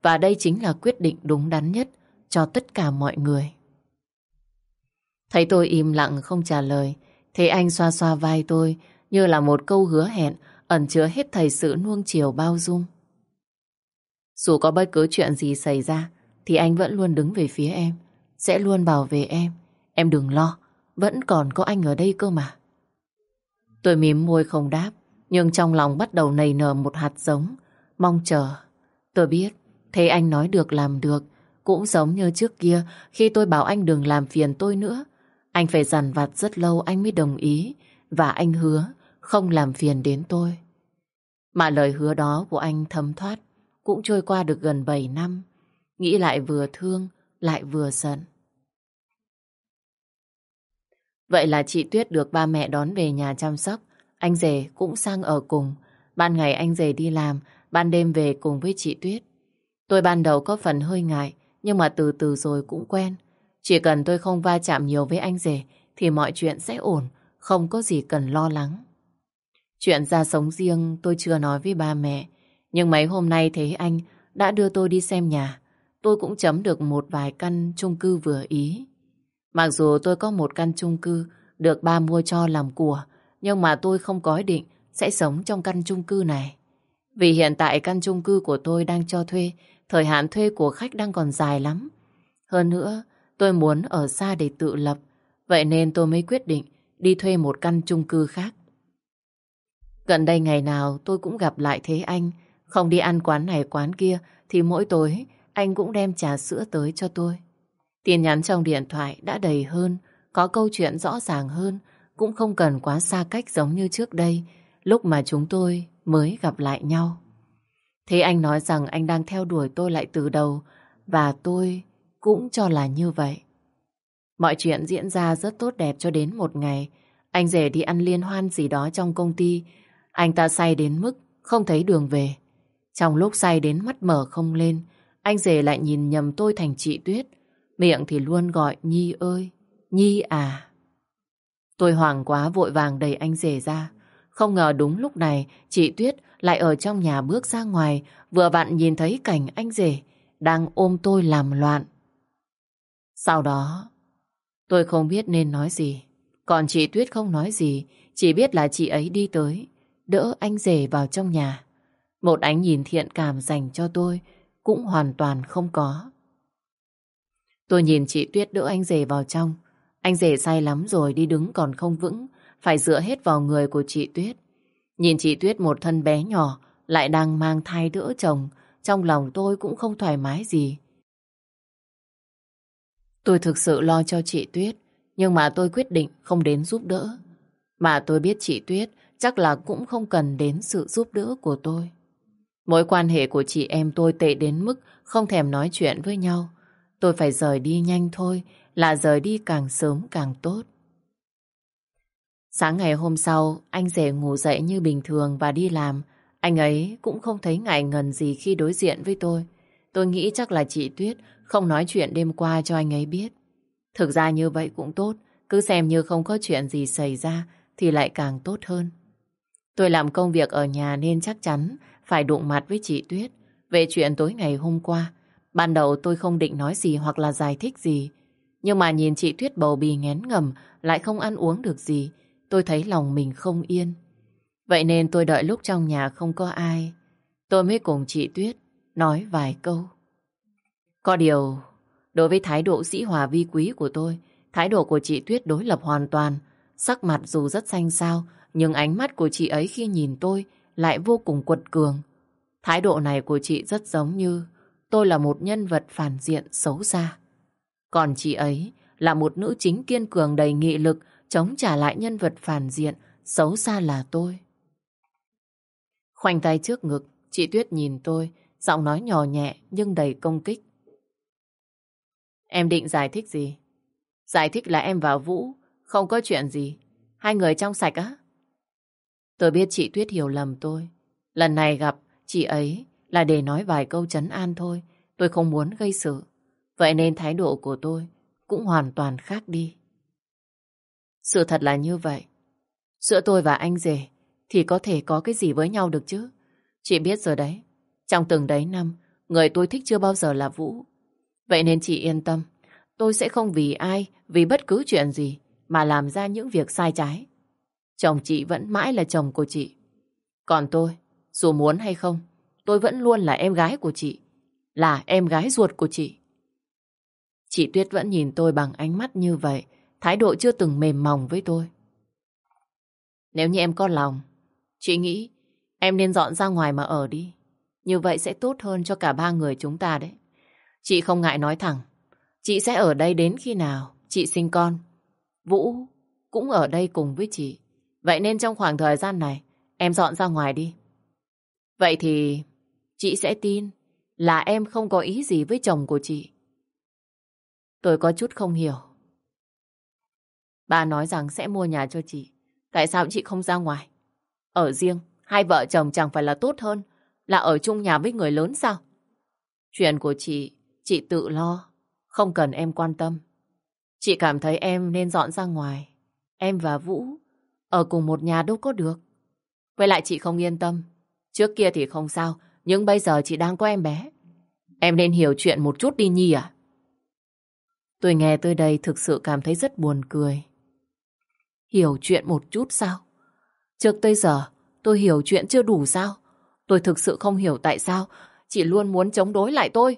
S1: và đây chính là quyết định đúng đắn nhất cho tất cả mọi người. Thấy tôi im lặng không trả lời, thế anh xoa xoa vai tôi như là một câu hứa hẹn ẩn chứa hết thầy sự nuông chiều bao dung. Dù có bất cứ chuyện gì xảy ra, thì anh vẫn luôn đứng về phía em, sẽ luôn bảo vệ em. Em đừng lo, vẫn còn có anh ở đây cơ mà. Tôi mím môi không đáp, nhưng trong lòng bắt đầu nảy nở một hạt giống, mong chờ. Tôi biết, thấy anh nói được làm được, cũng giống như trước kia khi tôi bảo anh đừng làm phiền tôi nữa. Anh phải dằn vặt rất lâu anh mới đồng ý, và anh hứa không làm phiền đến tôi. Mà lời hứa đó của anh thấm thoát cũng trôi qua được gần 7 năm. Nghĩ lại vừa thương, lại vừa giận. Vậy là chị Tuyết được ba mẹ đón về nhà chăm sóc. Anh rể cũng sang ở cùng. Ban ngày anh rể đi làm, ban đêm về cùng với chị Tuyết. Tôi ban đầu có phần hơi ngại, nhưng mà từ từ rồi cũng quen. Chỉ cần tôi không va chạm nhiều với anh rể, thì mọi chuyện sẽ ổn, không có gì cần lo lắng. Chuyện ra sống riêng tôi chưa nói với ba mẹ, nhưng mấy hôm nay thấy anh đã đưa tôi đi xem nhà. Tôi cũng chấm được một vài căn chung cư vừa ý. Mặc dù tôi có một căn chung cư được ba mua cho làm của, nhưng mà tôi không có ý định sẽ sống trong căn chung cư này. Vì hiện tại căn chung cư của tôi đang cho thuê, thời hạn thuê của khách đang còn dài lắm. Hơn nữa, tôi muốn ở xa để tự lập, vậy nên tôi mới quyết định đi thuê một căn chung cư khác. Gần đây ngày nào tôi cũng gặp lại Thế Anh, không đi ăn quán này quán kia thì mỗi tối anh cũng đem trà sữa tới cho tôi. Tin nhắn trong điện thoại đã đầy hơn, có câu chuyện rõ ràng hơn, cũng không cần quá xa cách giống như trước đây, lúc mà chúng tôi mới gặp lại nhau. Thế anh nói rằng anh đang theo đuổi tôi lại từ đầu, và tôi cũng cho là như vậy. Mọi chuyện diễn ra rất tốt đẹp cho đến một ngày. Anh rể đi ăn liên hoan gì đó trong công ty. Anh ta say đến mức không thấy đường về. Trong lúc say đến mắt mở không lên, anh rể lại nhìn nhầm tôi thành chị Tuyết. Miệng thì luôn gọi Nhi ơi, Nhi à. Tôi hoảng quá vội vàng đẩy anh rể ra. Không ngờ đúng lúc này chị Tuyết lại ở trong nhà bước ra ngoài vừa vặn nhìn thấy cảnh anh rể đang ôm tôi làm loạn. Sau đó tôi không biết nên nói gì. Còn chị Tuyết không nói gì chỉ biết là chị ấy đi tới đỡ anh rể vào trong nhà. Một ánh nhìn thiện cảm dành cho tôi cũng hoàn toàn không có. Tôi nhìn chị Tuyết đỡ anh rể vào trong. Anh rể say lắm rồi đi đứng còn không vững, phải dựa hết vào người của chị Tuyết. Nhìn chị Tuyết một thân bé nhỏ, lại đang mang thai đỡ chồng, trong lòng tôi cũng không thoải mái gì. Tôi thực sự lo cho chị Tuyết, nhưng mà tôi quyết định không đến giúp đỡ. Mà tôi biết chị Tuyết chắc là cũng không cần đến sự giúp đỡ của tôi. Mối quan hệ của chị em tôi tệ đến mức không thèm nói chuyện với nhau. Tôi phải rời đi nhanh thôi, là rời đi càng sớm càng tốt. Sáng ngày hôm sau, anh rể ngủ dậy như bình thường và đi làm. Anh ấy cũng không thấy ngại ngần gì khi đối diện với tôi. Tôi nghĩ chắc là chị Tuyết không nói chuyện đêm qua cho anh ấy biết. Thực ra như vậy cũng tốt, cứ xem như không có chuyện gì xảy ra thì lại càng tốt hơn. Tôi làm công việc ở nhà nên chắc chắn phải đụng mặt với chị Tuyết về chuyện tối ngày hôm qua. Ban đầu tôi không định nói gì hoặc là giải thích gì. Nhưng mà nhìn chị Tuyết bầu bì ngén ngầm lại không ăn uống được gì. Tôi thấy lòng mình không yên. Vậy nên tôi đợi lúc trong nhà không có ai. Tôi mới cùng chị Tuyết nói vài câu. Có điều, đối với thái độ sĩ hòa vi quý của tôi, thái độ của chị Tuyết đối lập hoàn toàn. Sắc mặt dù rất xanh xao, nhưng ánh mắt của chị ấy khi nhìn tôi lại vô cùng quật cường. Thái độ này của chị rất giống như tôi là một nhân vật phản diện xấu xa. Còn chị ấy là một nữ chính kiên cường đầy nghị lực chống trả lại nhân vật phản diện xấu xa là tôi. Khoanh tay trước ngực, chị Tuyết nhìn tôi, giọng nói nhỏ nhẹ nhưng đầy công kích. Em định giải thích gì? Giải thích là em và Vũ không có chuyện gì. Hai người trong sạch á? Tôi biết chị Tuyết hiểu lầm tôi. Lần này gặp chị ấy là để nói vài câu chấn an thôi. Tôi không muốn gây sự. Vậy nên thái độ của tôi cũng hoàn toàn khác đi. Sự thật là như vậy. Giữa tôi và anh rể thì có thể có cái gì với nhau được chứ. Chị biết rồi đấy. Trong từng đấy năm, người tôi thích chưa bao giờ là Vũ. Vậy nên chị yên tâm. Tôi sẽ không vì ai, vì bất cứ chuyện gì mà làm ra những việc sai trái. Chồng chị vẫn mãi là chồng của chị. Còn tôi, dù muốn hay không, tôi vẫn luôn là em gái của chị. Là em gái ruột của chị. Chị Tuyết vẫn nhìn tôi bằng ánh mắt như vậy, thái độ chưa từng mềm mỏng với tôi. Nếu như em có lòng, chị nghĩ em nên dọn ra ngoài mà ở đi. Như vậy sẽ tốt hơn cho cả ba người chúng ta đấy. Chị không ngại nói thẳng, chị sẽ ở đây đến khi nào chị sinh con. Vũ cũng ở đây cùng với chị. Vậy nên trong khoảng thời gian này, em dọn ra ngoài đi. Vậy thì chị sẽ tin là em không có ý gì với chồng của chị. Tôi có chút không hiểu. Bà nói rằng sẽ mua nhà cho chị. Tại sao chị không ra ngoài? Ở riêng, hai vợ chồng chẳng phải là tốt hơn là ở chung nhà với người lớn sao? Chuyện của chị, chị tự lo. Không cần em quan tâm. Chị cảm thấy em nên dọn ra ngoài. Em và Vũ ở cùng một nhà đâu có được. Với lại chị không yên tâm. Trước kia thì không sao, nhưng bây giờ chị đang có em bé. Em nên hiểu chuyện một chút đi Nhi à? Tôi nghe tới đây thực sự cảm thấy rất buồn cười. Hiểu chuyện một chút sao? Trước tới giờ, tôi hiểu chuyện chưa đủ sao? Tôi thực sự không hiểu tại sao chị luôn muốn chống đối lại tôi.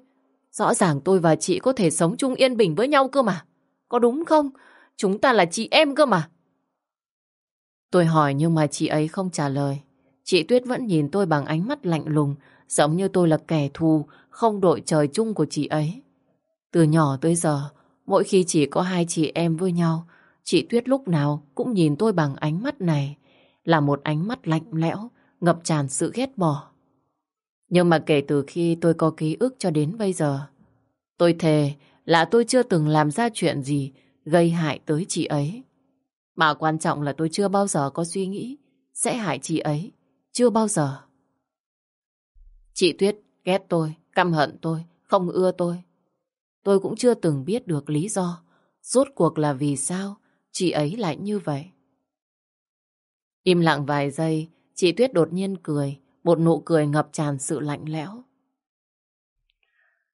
S1: Rõ ràng tôi và chị có thể sống chung yên bình với nhau cơ mà. Có đúng không? Chúng ta là chị em cơ mà. Tôi hỏi nhưng mà chị ấy không trả lời. Chị Tuyết vẫn nhìn tôi bằng ánh mắt lạnh lùng, giống như tôi là kẻ thù, không đội trời chung của chị ấy. Từ nhỏ tới giờ, mỗi khi chỉ có hai chị em với nhau, chị Tuyết lúc nào cũng nhìn tôi bằng ánh mắt này, là một ánh mắt lạnh lẽo, ngập tràn sự ghét bỏ. Nhưng mà kể từ khi tôi có ký ức cho đến bây giờ, tôi thề là tôi chưa từng làm ra chuyện gì gây hại tới chị ấy. Mà quan trọng là tôi chưa bao giờ có suy nghĩ sẽ hại chị ấy. Chưa bao giờ. Chị Tuyết ghét tôi, căm hận tôi, không ưa tôi. Tôi cũng chưa từng biết được lý do. Rốt cuộc là vì sao chị ấy lại như vậy. Im lặng vài giây, chị Tuyết đột nhiên cười, một nụ cười ngập tràn sự lạnh lẽo.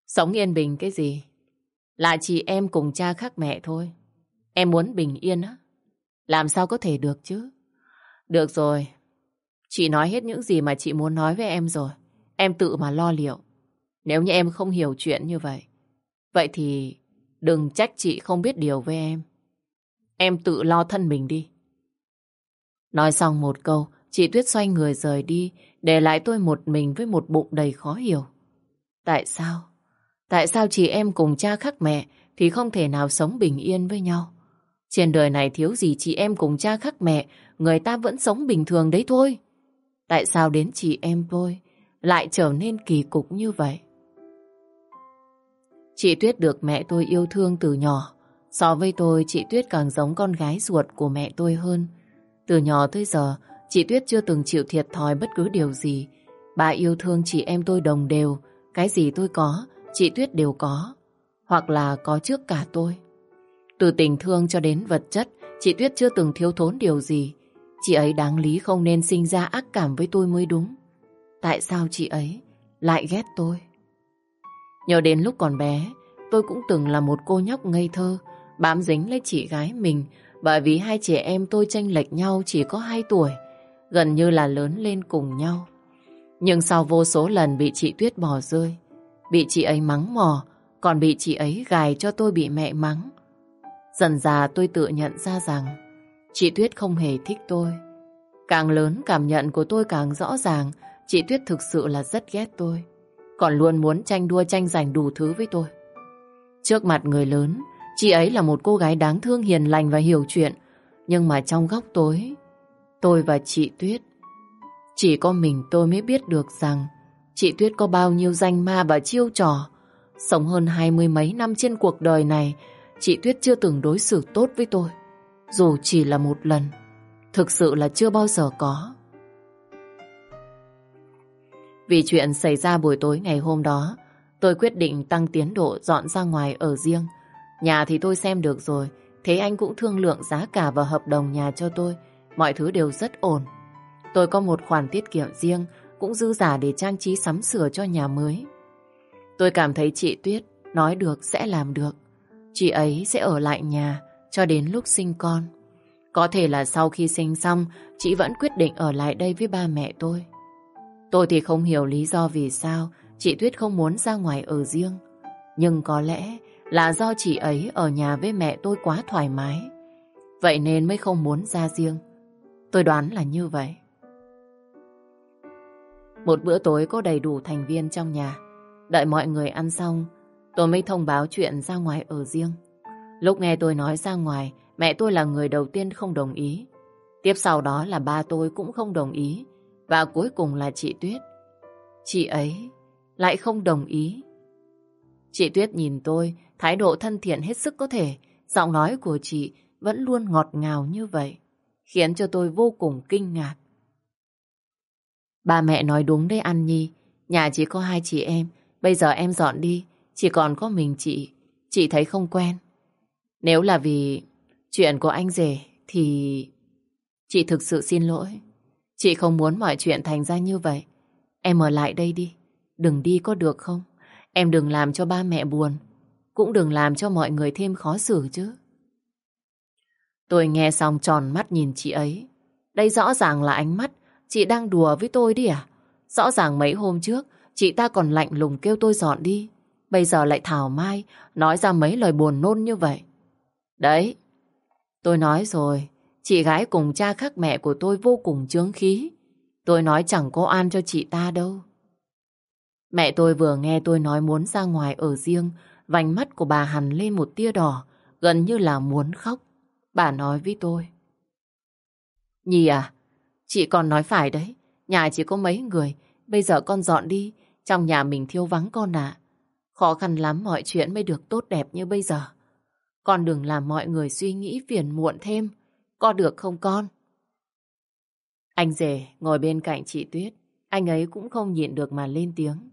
S1: Sống yên bình cái gì? Là chị em cùng cha khác mẹ thôi. Em muốn bình yên á? Làm sao có thể được chứ? Được rồi. Chị nói hết những gì mà chị muốn nói với em rồi. Em tự mà lo liệu. Nếu như em không hiểu chuyện như vậy, vậy thì đừng trách chị không biết điều với em. Em tự lo thân mình đi. Nói xong một câu, chị Tuyết xoay người rời đi, để lại tôi một mình với một bụng đầy khó hiểu. Tại sao? Tại sao chị em cùng cha khác mẹ thì không thể nào sống bình yên với nhau? Trên đời này thiếu gì chị em cùng cha khác mẹ, người ta vẫn sống bình thường đấy thôi. Tại sao đến chị em tôi lại trở nên kỳ cục như vậy? Chị Tuyết được mẹ tôi yêu thương từ nhỏ. So với tôi, chị Tuyết càng giống con gái ruột của mẹ tôi hơn. Từ nhỏ tới giờ, chị Tuyết chưa từng chịu thiệt thòi bất cứ điều gì. Bà yêu thương chị em tôi đồng đều. Cái gì tôi có, chị Tuyết đều có. Hoặc là có trước cả tôi. Từ tình thương cho đến vật chất, chị Tuyết chưa từng thiếu thốn điều gì. Chị ấy đáng lý không nên sinh ra ác cảm với tôi mới đúng. Tại sao chị ấy lại ghét tôi? Nhớ đến lúc còn bé, tôi cũng từng là một cô nhóc ngây thơ, bám dính lấy chị gái mình bởi vì hai trẻ em tôi tranh lệch nhau chỉ có 2 tuổi, gần như là lớn lên cùng nhau. Nhưng sau vô số lần bị chị Tuyết bỏ rơi, bị chị ấy mắng mỏ, còn bị chị ấy gài cho tôi bị mẹ mắng. Dần già tôi tự nhận ra rằng chị Tuyết không hề thích tôi. Càng lớn cảm nhận của tôi càng rõ ràng chị Tuyết thực sự là rất ghét tôi. Còn luôn muốn tranh đua tranh giành đủ thứ với tôi. Trước mặt người lớn, chị ấy là một cô gái đáng thương hiền lành và hiểu chuyện. Nhưng mà trong góc tối, tôi và chị Tuyết Chỉ có mình tôi mới biết được rằng chị Tuyết có bao nhiêu danh ma và chiêu trò. Sống hơn hai mươi mấy năm trên cuộc đời này, chị Tuyết chưa từng đối xử tốt với tôi. Dù chỉ là một lần, thực sự là chưa bao giờ có. Vì chuyện xảy ra buổi tối ngày hôm đó, tôi quyết định tăng tiến độ dọn ra ngoài ở riêng. Nhà thì tôi xem được rồi, thế anh cũng thương lượng giá cả và hợp đồng nhà cho tôi. Mọi thứ đều rất ổn. Tôi có một khoản tiết kiệm riêng, cũng dư giả để trang trí sắm sửa cho nhà mới. Tôi cảm thấy chị Tuyết nói được sẽ làm được. Chị ấy sẽ ở lại nhà cho đến lúc sinh con. Có thể là sau khi sinh xong, chị vẫn quyết định ở lại đây với ba mẹ tôi. Tôi thì không hiểu lý do vì sao chị Tuyết không muốn ra ngoài ở riêng. Nhưng có lẽ là do chị ấy ở nhà với mẹ tôi quá thoải mái. Vậy nên mới không muốn ra riêng. Tôi đoán là như vậy. Một bữa tối có đầy đủ thành viên trong nhà. Đợi mọi người ăn xong, tôi mới thông báo chuyện ra ngoài ở riêng. Lúc nghe tôi nói ra ngoài, mẹ tôi là người đầu tiên không đồng ý. Tiếp sau đó là ba tôi cũng không đồng ý. Và cuối cùng là chị Tuyết. Chị ấy lại không đồng ý. Chị Tuyết nhìn tôi, thái độ thân thiện hết sức có thể. Giọng nói của chị vẫn luôn ngọt ngào như vậy. Khiến cho tôi vô cùng kinh ngạc. Ba mẹ nói đúng đấy An Nhi. Nhà chỉ có hai chị em. Bây giờ em dọn đi. Chỉ còn có mình chị. Chị thấy không quen. Nếu là vì chuyện của anh rể thì... Chị thực sự xin lỗi. Chị không muốn mọi chuyện thành ra như vậy. Em ở lại đây đi. Đừng đi có được không? Em đừng làm cho ba mẹ buồn. Cũng đừng làm cho mọi người thêm khó xử chứ. Tôi nghe xong tròn mắt nhìn chị ấy. Đây rõ ràng là ánh mắt Chị đang đùa với tôi đi à? Rõ ràng mấy hôm trước chị ta còn lạnh lùng kêu tôi dọn đi. Bây giờ lại thảo mai nói ra mấy lời buồn nôn như vậy. Đấy, tôi nói rồi, chị gái cùng cha khác mẹ của tôi vô cùng chướng khí. Tôi nói chẳng có an cho chị ta đâu. Mẹ tôi vừa nghe tôi nói muốn ra ngoài ở riêng, vành mắt của bà hằn lên một tia đỏ, gần như là muốn khóc. Bà nói với tôi. Nhi à, Chị còn nói phải đấy, nhà chỉ có mấy người, bây giờ con dọn đi, trong nhà mình thiêu vắng con ạ. Khó khăn lắm mọi chuyện mới được tốt đẹp như bây giờ. Con đừng làm mọi người suy nghĩ phiền muộn thêm, có được không con? Anh rể ngồi bên cạnh chị Tuyết, anh ấy cũng không nhịn được mà lên tiếng.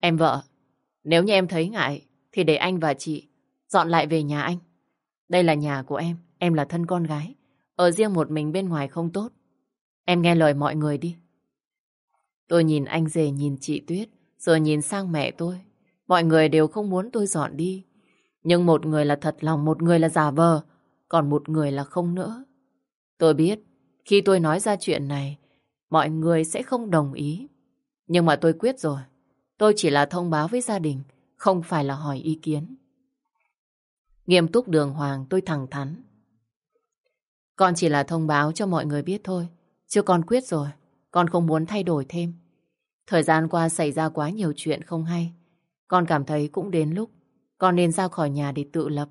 S1: Em vợ, nếu như em thấy ngại, thì để anh và chị dọn lại về nhà anh. Đây là nhà của em, em là thân con gái. Ở riêng một mình bên ngoài không tốt. Em nghe lời mọi người đi. Tôi nhìn anh rể nhìn chị Tuyết, rồi nhìn sang mẹ tôi. Mọi người đều không muốn tôi dọn đi. Nhưng một người là thật lòng, một người là giả vờ, còn một người là không nữa. Tôi biết, khi tôi nói ra chuyện này, mọi người sẽ không đồng ý. Nhưng mà tôi quyết rồi. Tôi chỉ là thông báo với gia đình, không phải là hỏi ý kiến. Nghiêm túc đường hoàng tôi thẳng thắn. Con chỉ là thông báo cho mọi người biết thôi. Chứ con quyết rồi. Con không muốn thay đổi thêm. Thời gian qua xảy ra quá nhiều chuyện không hay. Con cảm thấy cũng đến lúc con nên ra khỏi nhà để tự lập.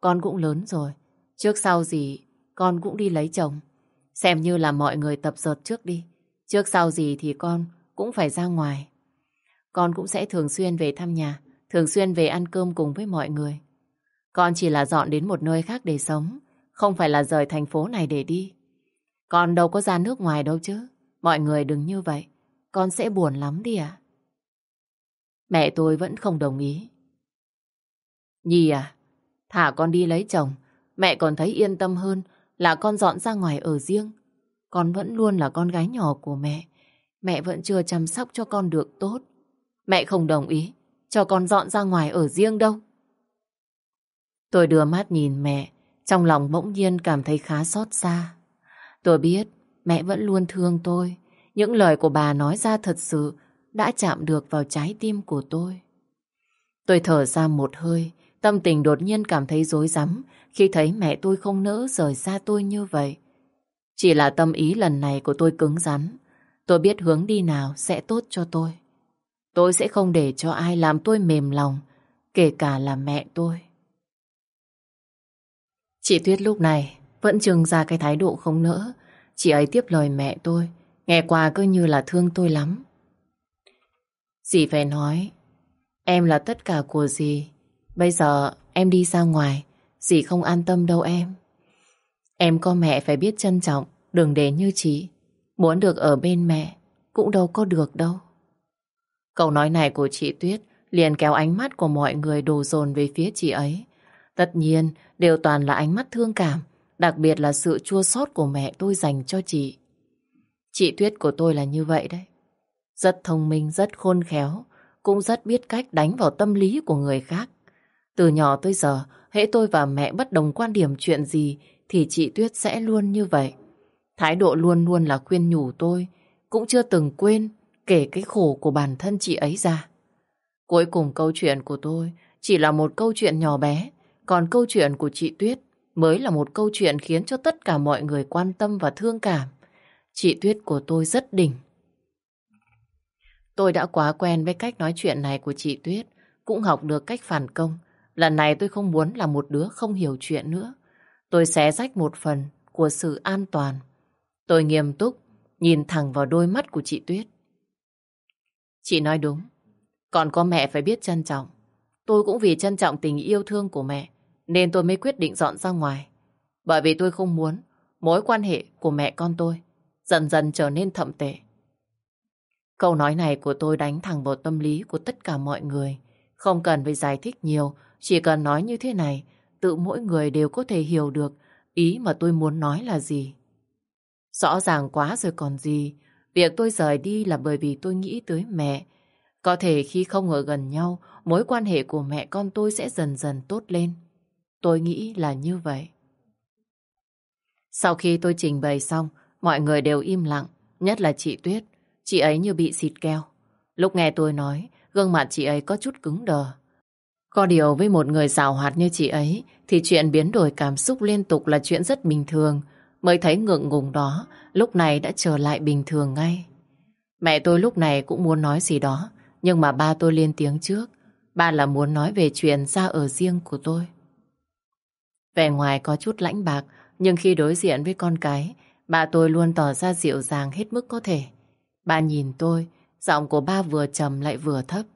S1: Con cũng lớn rồi. Trước sau gì con cũng đi lấy chồng. Xem như là mọi người tập dượt trước đi. Trước sau gì thì con cũng phải ra ngoài. Con cũng sẽ thường xuyên về thăm nhà, thường xuyên về ăn cơm cùng với mọi người. Con chỉ là dọn đến một nơi khác để sống. Không phải là rời thành phố này để đi. Con đâu có ra nước ngoài đâu chứ. Mọi người đừng như vậy. Con sẽ buồn lắm đi à. Mẹ tôi vẫn không đồng ý. Nhi à, thả con đi lấy chồng. Mẹ còn thấy yên tâm hơn là con dọn ra ngoài ở riêng. Con vẫn luôn là con gái nhỏ của mẹ. Mẹ vẫn chưa chăm sóc cho con được tốt. Mẹ không đồng ý cho con dọn ra ngoài ở riêng đâu. Tôi đưa mắt nhìn mẹ, trong lòng bỗng nhiên cảm thấy khá xót xa. Tôi biết mẹ vẫn luôn thương tôi. Những lời của bà nói ra thật sự đã chạm được vào trái tim của tôi. Tôi thở ra một hơi, tâm tình đột nhiên cảm thấy rối rắm khi thấy mẹ tôi không nỡ rời xa tôi như vậy. Chỉ là tâm ý lần này của tôi cứng rắn. Tôi biết hướng đi nào sẽ tốt cho tôi. Tôi sẽ không để cho ai làm tôi mềm lòng, kể cả là mẹ tôi. Chị Tuyết lúc này vẫn trừng ra cái thái độ không nỡ. Chị ấy tiếp lời mẹ tôi, Nghe qua cứ như là thương tôi lắm. Dì phải nói, em là tất cả của dì. Bây giờ em đi ra ngoài, dì không an tâm đâu em. Em có mẹ phải biết trân trọng, đừng để như chị. Muốn được ở bên mẹ, cũng đâu có được đâu. Câu nói này của chị Tuyết liền kéo ánh mắt của mọi người đổ dồn về phía chị ấy. Tất nhiên, đều toàn là ánh mắt thương cảm, đặc biệt là sự chua xót của mẹ tôi dành cho chị. Chị Tuyết của tôi là như vậy đấy. Rất thông minh, rất khôn khéo, cũng rất biết cách đánh vào tâm lý của người khác. Từ nhỏ tới giờ, hễ tôi và mẹ bất đồng quan điểm chuyện gì thì chị Tuyết sẽ luôn như vậy. Thái độ luôn luôn là khuyên nhủ tôi, cũng chưa từng quên kể cái khổ của bản thân chị ấy ra. Cuối cùng câu chuyện của tôi chỉ là một câu chuyện nhỏ bé, còn câu chuyện của chị Tuyết mới là một câu chuyện khiến cho tất cả mọi người quan tâm và thương cảm. Chị Tuyết của tôi rất đỉnh. Tôi đã quá quen với cách nói chuyện này của chị Tuyết, cũng học được cách phản công. Lần này tôi không muốn là một đứa không hiểu chuyện nữa. Tôi xé rách một phần của sự an toàn. Tôi nghiêm túc, nhìn thẳng vào đôi mắt của chị Tuyết. Chị nói đúng, còn có mẹ phải biết trân trọng. Tôi cũng vì trân trọng tình yêu thương của mẹ, nên tôi mới quyết định dọn ra ngoài. Bởi vì tôi không muốn mối quan hệ của mẹ con tôi dần dần trở nên thậm tệ. Câu nói này của tôi đánh thẳng vào tâm lý của tất cả mọi người. Không cần phải giải thích nhiều, chỉ cần nói như thế này, tự mỗi người đều có thể hiểu được ý mà tôi muốn nói là gì. Rõ ràng quá rồi còn gì, việc tôi rời đi là bởi vì tôi nghĩ tới mẹ. Có thể khi không ở gần nhau, mối quan hệ của mẹ con tôi sẽ dần dần tốt lên. Tôi nghĩ là như vậy. Sau khi tôi trình bày xong, mọi người đều im lặng, nhất là chị Tuyết. Chị ấy như bị xịt keo. Lúc nghe tôi nói, gương mặt chị ấy có chút cứng đờ. Có điều với một người rào hoạt như chị ấy thì chuyện biến đổi cảm xúc liên tục là chuyện rất bình thường. Mới thấy ngượng ngùng đó, lúc này đã trở lại bình thường ngay. Mẹ tôi lúc này cũng muốn nói gì đó, nhưng mà ba tôi lên tiếng trước. Ba là muốn nói về chuyện ra ở riêng của tôi. Vẻ ngoài có chút lãnh bạc, nhưng khi đối diện với con cái, ba tôi luôn tỏ ra dịu dàng hết mức có thể. Ba nhìn tôi, giọng của ba vừa trầm lại vừa thấp.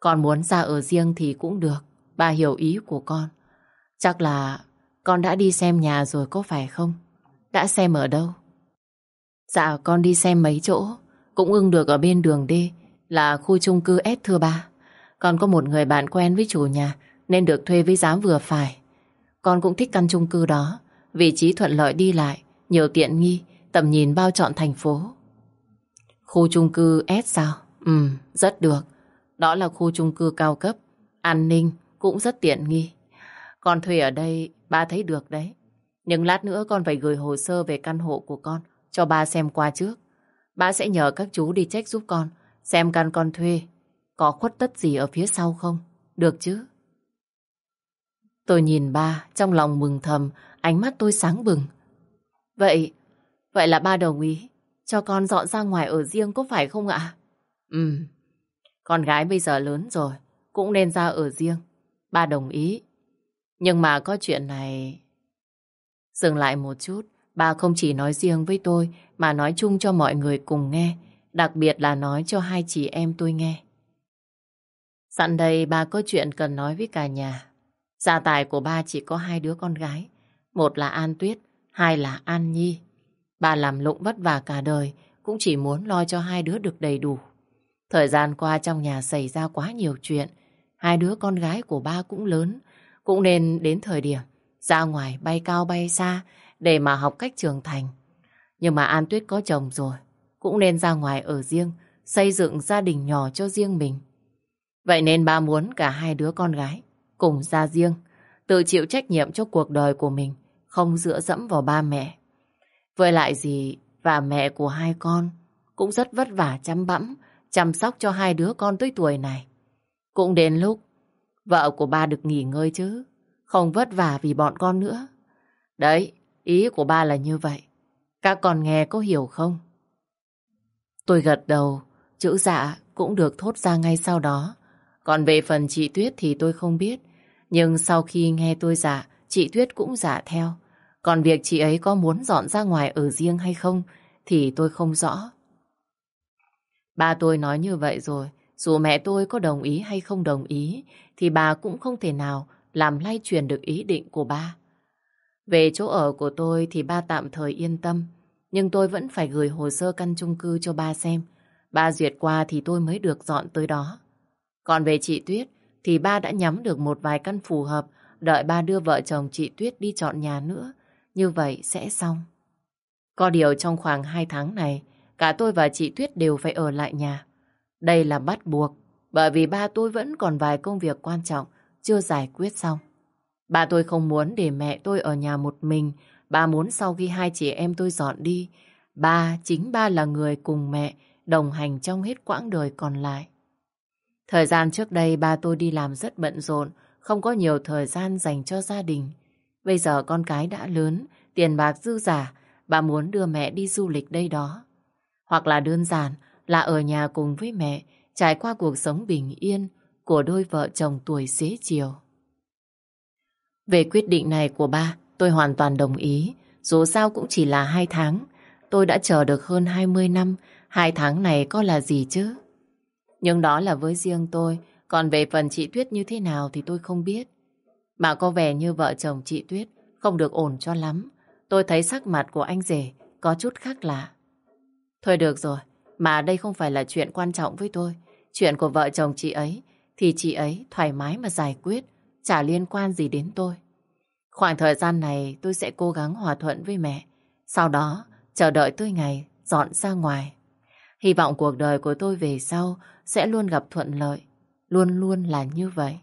S1: Con muốn ra ở riêng thì cũng được. Ba hiểu ý của con. Chắc là con đã đi xem nhà rồi có phải không? Đã xem ở đâu? Dạ con đi xem mấy chỗ. Cũng ưng được ở bên đường D là khu chung cư S thưa ba. Con có một người bạn quen với chủ nhà nên được thuê với giá vừa phải. Con cũng thích căn chung cư đó. Vị trí thuận lợi đi lại, nhiều tiện nghi, tầm nhìn bao trọn thành phố. Khu chung cư S sao? Ừ, rất được. Đó là khu chung cư cao cấp, an ninh cũng rất tiện nghi. Con thuê ở đây, ba thấy được đấy. Nhưng lát nữa con phải gửi hồ sơ về căn hộ của con cho ba xem qua trước. Ba sẽ nhờ các chú đi check giúp con, xem căn con thuê có khuất tất gì ở phía sau không. Được chứ? Tôi nhìn ba, trong lòng mừng thầm, ánh mắt tôi sáng bừng. Vậy, vậy là ba đồng ý cho con dọn ra ngoài ở riêng có phải không ạ? Ừ, con gái bây giờ lớn rồi, cũng nên ra ở riêng. Ba đồng ý. Nhưng mà có chuyện này... Dừng lại một chút, bà không chỉ nói riêng với tôi mà nói chung cho mọi người cùng nghe, đặc biệt là nói cho hai chị em tôi nghe. Sẵn đây bà có chuyện cần nói với cả nhà. Gia tài của ba chỉ có hai đứa con gái, một là An Tuyết, hai là An Nhi. Bà làm lụng vất vả cả đời, cũng chỉ muốn lo cho hai đứa được đầy đủ. Thời gian qua trong nhà xảy ra quá nhiều chuyện. Hai đứa con gái của ba cũng lớn, cũng nên đến thời điểm ra ngoài bay cao bay xa để mà học cách trưởng thành. Nhưng mà An Tuyết có chồng rồi, cũng nên ra ngoài ở riêng, xây dựng gia đình nhỏ cho riêng mình. Vậy nên ba muốn cả hai đứa con gái cùng ra riêng, tự chịu trách nhiệm cho cuộc đời của mình, không dựa dẫm vào ba mẹ. Với lại gì và mẹ của hai con cũng rất vất vả chăm bẵm chăm sóc cho hai đứa con tới tuổi này. Cũng đến lúc vợ của ba được nghỉ ngơi chứ, không vất vả vì bọn con nữa. Đấy, ý của ba là như vậy. Các con nghe có hiểu không? Tôi gật đầu, chữ dạ cũng được thốt ra ngay sau đó. Còn về phần chị Tuyết thì tôi không biết. Nhưng sau khi nghe tôi dạ, chị Tuyết cũng dạ theo. Còn việc chị ấy có muốn dọn ra ngoài ở riêng hay không thì tôi không rõ. Ba tôi nói như vậy rồi, dù mẹ tôi có đồng ý hay không đồng ý, thì bà cũng không thể nào làm lay truyền được ý định của ba. Về chỗ ở của tôi thì ba tạm thời yên tâm, nhưng tôi vẫn phải gửi hồ sơ căn chung cư cho ba xem. Ba duyệt qua thì tôi mới được dọn tới đó. Còn về chị Tuyết thì ba đã nhắm được một vài căn phù hợp, đợi ba đưa vợ chồng chị Tuyết đi chọn nhà nữa. Như vậy sẽ xong. Có điều trong khoảng 2 tháng này, cả tôi và chị Tuyết đều phải ở lại nhà. Đây là bắt buộc, bởi vì ba tôi vẫn còn vài công việc quan trọng chưa giải quyết xong. Ba tôi không muốn để mẹ tôi ở nhà một mình, ba muốn sau khi hai chị em tôi dọn đi, ba, chính ba là người cùng mẹ đồng hành trong hết quãng đời còn lại. Thời gian trước đây ba tôi đi làm rất bận rộn, không có nhiều thời gian dành cho gia đình. Bây giờ con cái đã lớn, tiền bạc dư giả, bà muốn đưa mẹ đi du lịch đây đó. Hoặc là đơn giản là ở nhà cùng với mẹ, trải qua cuộc sống bình yên của đôi vợ chồng tuổi xế chiều. Về quyết định này của ba, tôi hoàn toàn đồng ý. Dù sao cũng chỉ là hai tháng. Tôi đã chờ được hơn 20 năm. Hai tháng này có là gì chứ? Nhưng đó là với riêng tôi. Còn về phần chị Tuyết như thế nào thì tôi không biết. Mà có vẻ như vợ chồng chị Tuyết không được ổn cho lắm. Tôi thấy sắc mặt của anh rể có chút khác lạ. Thôi được rồi, mà đây không phải là chuyện quan trọng với tôi. Chuyện của vợ chồng chị ấy thì chị ấy thoải mái mà giải quyết, chả liên quan gì đến tôi. Khoảng thời gian này tôi sẽ cố gắng hòa thuận với mẹ, sau đó chờ đợi tôi ngày dọn ra ngoài. Hy vọng cuộc đời của tôi về sau sẽ luôn gặp thuận lợi, luôn luôn là như vậy.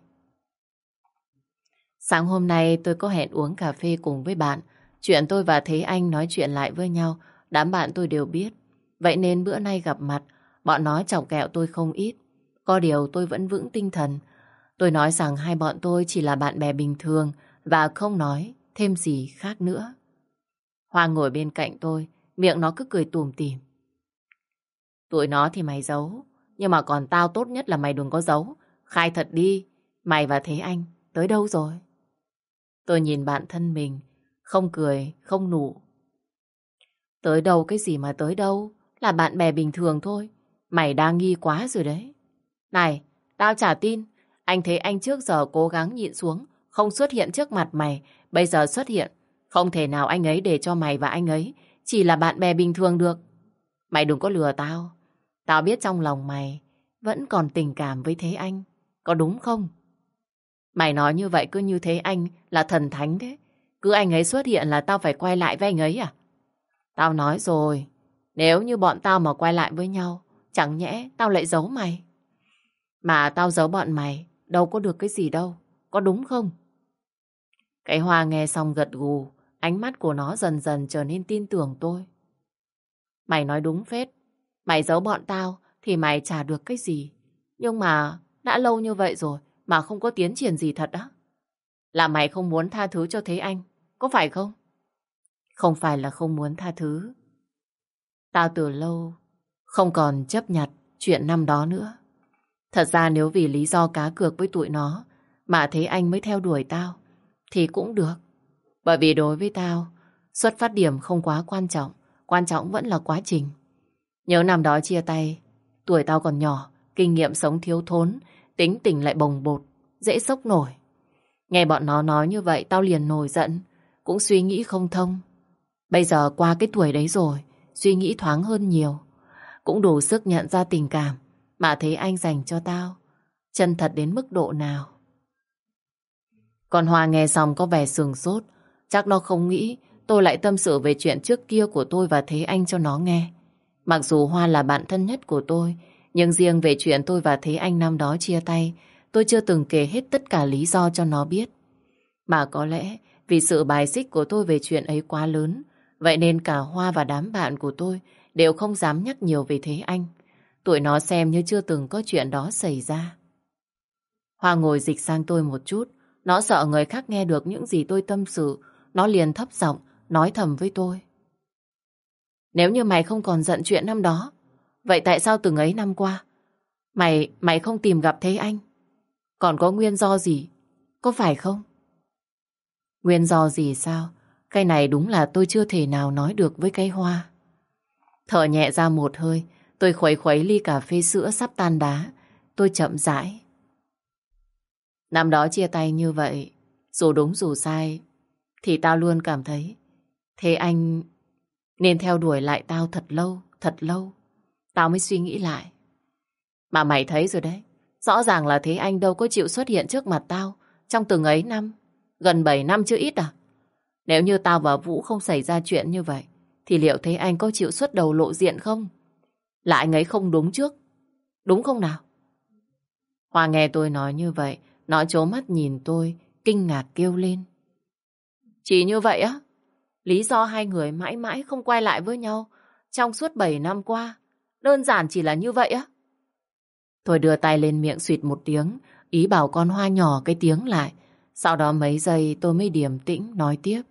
S1: Sáng hôm nay tôi có hẹn uống cà phê cùng với bạn. Chuyện tôi và Thế Anh nói chuyện lại với nhau, đám bạn tôi đều biết. Vậy nên bữa nay gặp mặt, bọn nó chọc kẹo tôi không ít. Có điều tôi vẫn vững tinh thần. Tôi nói rằng hai bọn tôi chỉ là bạn bè bình thường và không nói thêm gì khác nữa. Hoa ngồi bên cạnh tôi, miệng nó cứ cười tùm tìm. Tụi nó thì mày giấu, nhưng mà còn tao tốt nhất là mày đừng có giấu. Khai thật đi, mày và Thế Anh tới đâu rồi? Tôi nhìn bạn thân mình, không cười, không nụ. Tới đâu cái gì mà tới đâu, là bạn bè bình thường thôi. Mày đang nghi quá rồi đấy. Này, tao trả tin. Anh thấy anh trước giờ cố gắng nhịn xuống, không xuất hiện trước mặt mày. Bây giờ xuất hiện. Không thể nào anh ấy để cho mày và anh ấy chỉ là bạn bè bình thường được. Mày đừng có lừa tao. Tao biết trong lòng mày vẫn còn tình cảm với Thế Anh. Có đúng không? Mày nói như vậy cứ như thế anh là thần thánh thế. Cứ anh ấy xuất hiện là tao phải quay lại với anh ấy à? Tao nói rồi, nếu như bọn tao mà quay lại với nhau, chẳng nhẽ tao lại giấu mày. Mà tao giấu bọn mày, đâu có được cái gì đâu. Có đúng không? Cái hoa nghe xong gật gù, ánh mắt của nó dần dần trở nên tin tưởng tôi. Mày nói đúng phết. Mày giấu bọn tao thì mày trả được cái gì. Nhưng mà đã lâu như vậy rồi mà không có tiến triển gì thật đó. Là mày không muốn tha thứ cho Thế Anh, có phải không? Không phải là không muốn tha thứ. Tao từ lâu không còn chấp nhặt chuyện năm đó nữa. Thật ra nếu vì lý do cá cược với tụi nó mà thấy anh mới theo đuổi tao thì cũng được. Bởi vì đối với tao, xuất phát điểm không quá quan trọng, quan trọng vẫn là quá trình. Nhớ năm đó chia tay, tuổi tao còn nhỏ, kinh nghiệm sống thiếu thốn, tính tình lại bồng bột, dễ sốc nổi. Nghe bọn nó nói như vậy tao liền nổi giận, cũng suy nghĩ không thông. Bây giờ qua cái tuổi đấy rồi, suy nghĩ thoáng hơn nhiều. Cũng đủ sức nhận ra tình cảm mà thấy anh dành cho tao. Chân thật đến mức độ nào. Còn Hoa nghe xong có vẻ sườn sốt. Chắc nó không nghĩ tôi lại tâm sự về chuyện trước kia của tôi và Thế Anh cho nó nghe. Mặc dù Hoa là bạn thân nhất của tôi, nhưng riêng về chuyện tôi và Thế Anh năm đó chia tay, tôi chưa từng kể hết tất cả lý do cho nó biết. Mà có lẽ vì sự bài xích của tôi về chuyện ấy quá lớn, vậy nên cả Hoa và đám bạn của tôi đều không dám nhắc nhiều về Thế Anh. Tụi nó xem như chưa từng có chuyện đó xảy ra. Hoa ngồi dịch sang tôi một chút. Nó sợ người khác nghe được những gì tôi tâm sự. Nó liền thấp giọng nói thầm với tôi. Nếu như mày không còn giận chuyện năm đó, vậy tại sao từng ấy năm qua, mày mày không tìm gặp Thế Anh? Còn có nguyên do gì? Có phải không? Nguyên do gì sao? Cái này đúng là tôi chưa thể nào nói được với cái hoa. Thở nhẹ ra một hơi, tôi khuấy khuấy ly cà phê sữa sắp tan đá. Tôi chậm rãi. Năm đó chia tay như vậy, dù đúng dù sai, thì tao luôn cảm thấy thế anh nên theo đuổi lại tao thật lâu, thật lâu. Tao mới suy nghĩ lại. Mà mày thấy rồi đấy, rõ ràng là thế anh đâu có chịu xuất hiện trước mặt tao trong từng ấy năm, gần 7 năm chưa ít à? Nếu như tao và Vũ không xảy ra chuyện như vậy, thì liệu thấy anh có chịu xuất đầu lộ diện không? Là anh ấy không đúng trước, đúng không nào? Hoa nghe tôi nói như vậy, nó chố mắt nhìn tôi, kinh ngạc kêu lên. Chỉ như vậy á? Lý do hai người mãi mãi không quay lại với nhau trong suốt 7 năm qua, đơn giản chỉ là như vậy á? Tôi đưa tay lên miệng suyệt một tiếng, ý bảo con hoa nhỏ cái tiếng lại. Sau đó mấy giây tôi mới điềm tĩnh nói tiếp.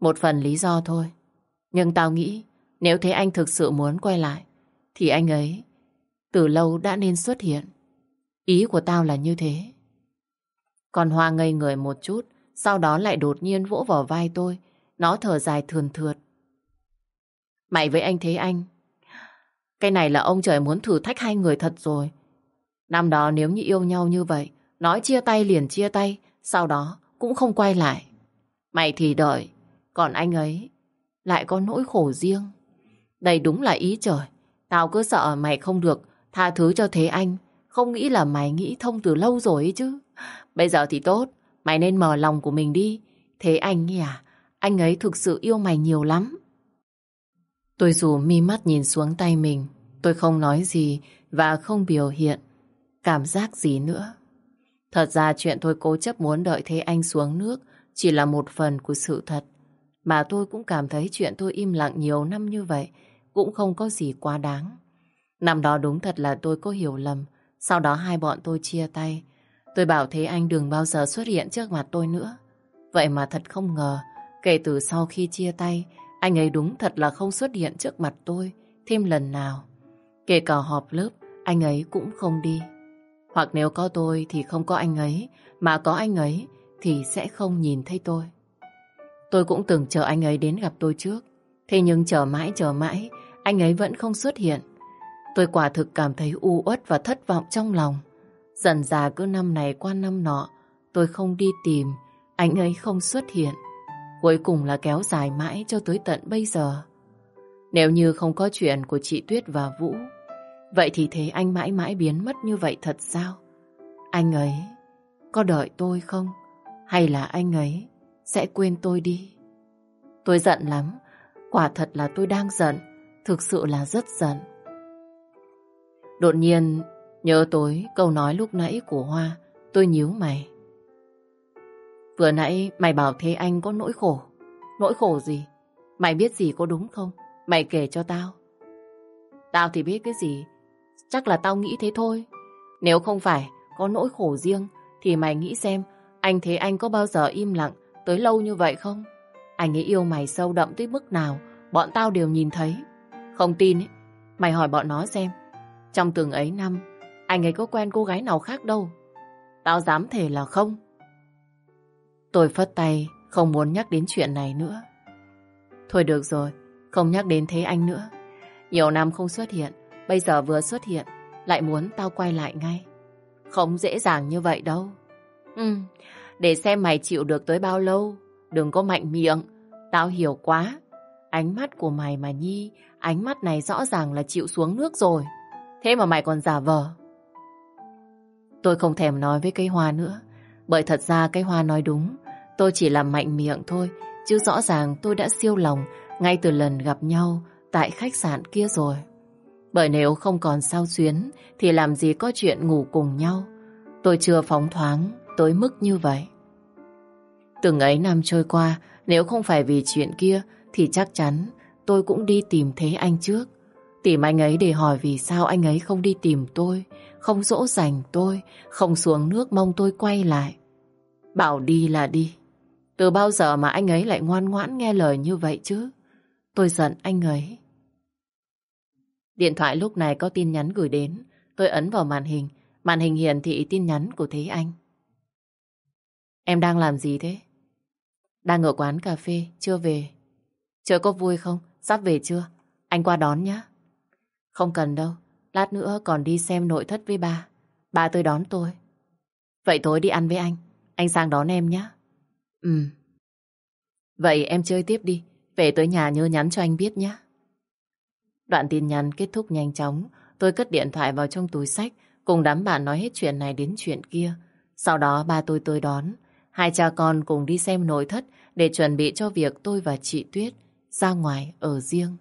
S1: Một phần lý do thôi. Nhưng tao nghĩ nếu thế anh thực sự muốn quay lại, thì anh ấy từ lâu đã nên xuất hiện. Ý của tao là như thế. Còn Hoa ngây người một chút, sau đó lại đột nhiên vỗ vào vai tôi. Nó thở dài thườn thượt. Mày với anh Thế Anh, Cái này là ông trời muốn thử thách hai người thật rồi. Năm đó nếu như yêu nhau như vậy, Nói chia tay liền chia tay, Sau đó cũng không quay lại. Mày thì đợi, Còn anh ấy lại có nỗi khổ riêng. Đây đúng là ý trời. Tao cứ sợ mày không được Tha thứ cho Thế Anh. Không nghĩ là mày nghĩ thông từ lâu rồi ấy chứ. Bây giờ thì tốt, Mày nên mở lòng của mình đi. Thế anh ấy à Anh ấy thực sự yêu mày nhiều lắm. Tôi dù mi mắt nhìn xuống tay mình, Tôi không nói gì Và không biểu hiện Cảm giác gì nữa. Thật ra chuyện tôi cố chấp muốn đợi Thế Anh xuống nước Chỉ là một phần của sự thật, Mà tôi cũng cảm thấy chuyện tôi im lặng nhiều năm như vậy cũng không có gì quá đáng Năm đó đúng thật là tôi có hiểu lầm Sau đó hai bọn tôi chia tay Tôi bảo thế anh đừng bao giờ xuất hiện trước mặt tôi nữa. Vậy mà thật không ngờ, kể từ sau khi chia tay, anh ấy đúng thật là không xuất hiện trước mặt tôi thêm lần nào. Kể cả họp lớp, anh ấy cũng không đi. Hoặc nếu có tôi thì không có anh ấy, mà có anh ấy thì sẽ không nhìn thấy tôi. Tôi cũng từng chờ anh ấy đến gặp tôi trước. Thế nhưng chờ mãi chờ mãi, anh ấy vẫn không xuất hiện. Tôi quả thực cảm thấy u uất và thất vọng trong lòng. Dần già cứ năm này qua năm nọ, tôi không đi tìm, anh ấy không xuất hiện. Cuối cùng là kéo dài mãi cho tới tận bây giờ. Nếu như không có chuyện của chị Tuyết và Vũ, vậy thì thế anh mãi mãi biến mất như vậy thật sao? Anh ấy có đợi tôi không? Hay là anh ấy sẽ quên tôi đi? Tôi giận lắm, quả thật là tôi đang giận, thực sự là rất giận. Đột nhiên Nhớ tối câu nói lúc nãy của Hoa, tôi nhíu mày. Vừa nãy mày bảo thế anh có nỗi khổ. Nỗi khổ gì? Mày biết gì có đúng không? Mày kể cho tao. Tao thì biết cái gì. Chắc là tao nghĩ thế thôi. Nếu không phải có nỗi khổ riêng, thì mày nghĩ xem anh thế anh có bao giờ im lặng tới lâu như vậy không? Anh ấy yêu mày sâu đậm tới mức nào, bọn tao đều nhìn thấy. Không tin ấy, mày hỏi bọn nó xem. Trong từng ấy năm, anh ấy có quen cô gái nào khác đâu. Tao dám thề là không. Tôi phất tay, không muốn nhắc đến chuyện này nữa. Thôi được rồi, không nhắc đến thế anh nữa. Nhiều năm không xuất hiện, bây giờ vừa xuất hiện, lại muốn tao quay lại ngay. Không dễ dàng như vậy đâu. Ừ, để xem mày chịu được tới bao lâu. Đừng có mạnh miệng, tao hiểu quá. Ánh mắt của mày mà Nhi, ánh mắt này rõ ràng là chịu xuống nước rồi. Thế mà mày còn giả vờ. Tôi không thèm nói với cây hoa nữa. Bởi thật ra cây hoa nói đúng. Tôi chỉ làm mạnh miệng thôi. Chứ rõ ràng tôi đã siêu lòng ngay từ lần gặp nhau tại khách sạn kia rồi. Bởi nếu không còn sao xuyến thì làm gì có chuyện ngủ cùng nhau. Tôi chưa phóng thoáng tới mức như vậy. Từng ấy năm trôi qua, nếu không phải vì chuyện kia thì chắc chắn tôi cũng đi tìm thế anh trước. Tìm anh ấy để hỏi vì sao anh ấy không đi tìm tôi không dỗ dành tôi, không xuống nước mong tôi quay lại. Bảo đi là đi. Từ bao giờ mà anh ấy lại ngoan ngoãn nghe lời như vậy chứ? Tôi giận anh ấy. Điện thoại lúc này có tin nhắn gửi đến. Tôi ấn vào màn hình. Màn hình hiển thị tin nhắn của Thế Anh. Em đang làm gì thế? Đang ở quán cà phê, chưa về. Trời có vui không? Sắp về chưa? Anh qua đón nhé. Không cần đâu. Lát nữa còn đi xem nội thất với ba. Ba tôi đón tôi. Vậy tối đi ăn với anh. Anh sang đón em nhé. Ừ. Vậy em chơi tiếp đi. Về tới nhà nhớ nhắn cho anh biết nhé. Đoạn tin nhắn kết thúc nhanh chóng. Tôi cất điện thoại vào trong túi sách cùng đám bạn nói hết chuyện này đến chuyện kia. Sau đó ba tôi tới đón. Hai cha con cùng đi xem nội thất để chuẩn bị cho việc tôi và chị Tuyết ra ngoài ở riêng.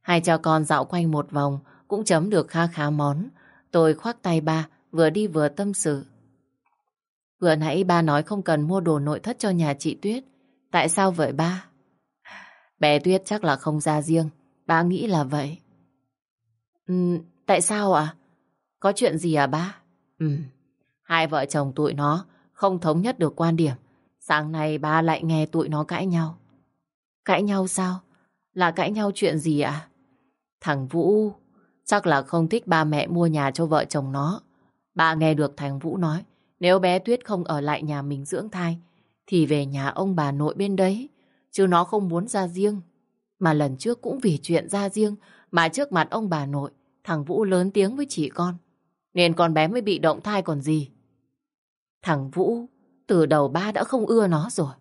S1: Hai cha con dạo quanh một vòng cũng chấm được kha khá món. Tôi khoác tay ba, vừa đi vừa tâm sự. Vừa nãy ba nói không cần mua đồ nội thất cho nhà chị Tuyết. Tại sao vậy ba? Bé Tuyết chắc là không ra riêng. Ba nghĩ là vậy. Ừ, tại sao ạ? Có chuyện gì à ba? Ừ, hai vợ chồng tụi nó không thống nhất được quan điểm. Sáng nay ba lại nghe tụi nó cãi nhau. Cãi nhau sao? Là cãi nhau chuyện gì ạ? Thằng Vũ, chắc là không thích ba mẹ mua nhà cho vợ chồng nó. Ba nghe được thằng Vũ nói, nếu bé Tuyết không ở lại nhà mình dưỡng thai, thì về nhà ông bà nội bên đấy. Chứ nó không muốn ra riêng. Mà lần trước cũng vì chuyện ra riêng mà trước mặt ông bà nội, thằng Vũ lớn tiếng với chị con. Nên con bé mới bị động thai còn gì. Thằng Vũ, từ đầu ba đã không ưa nó rồi.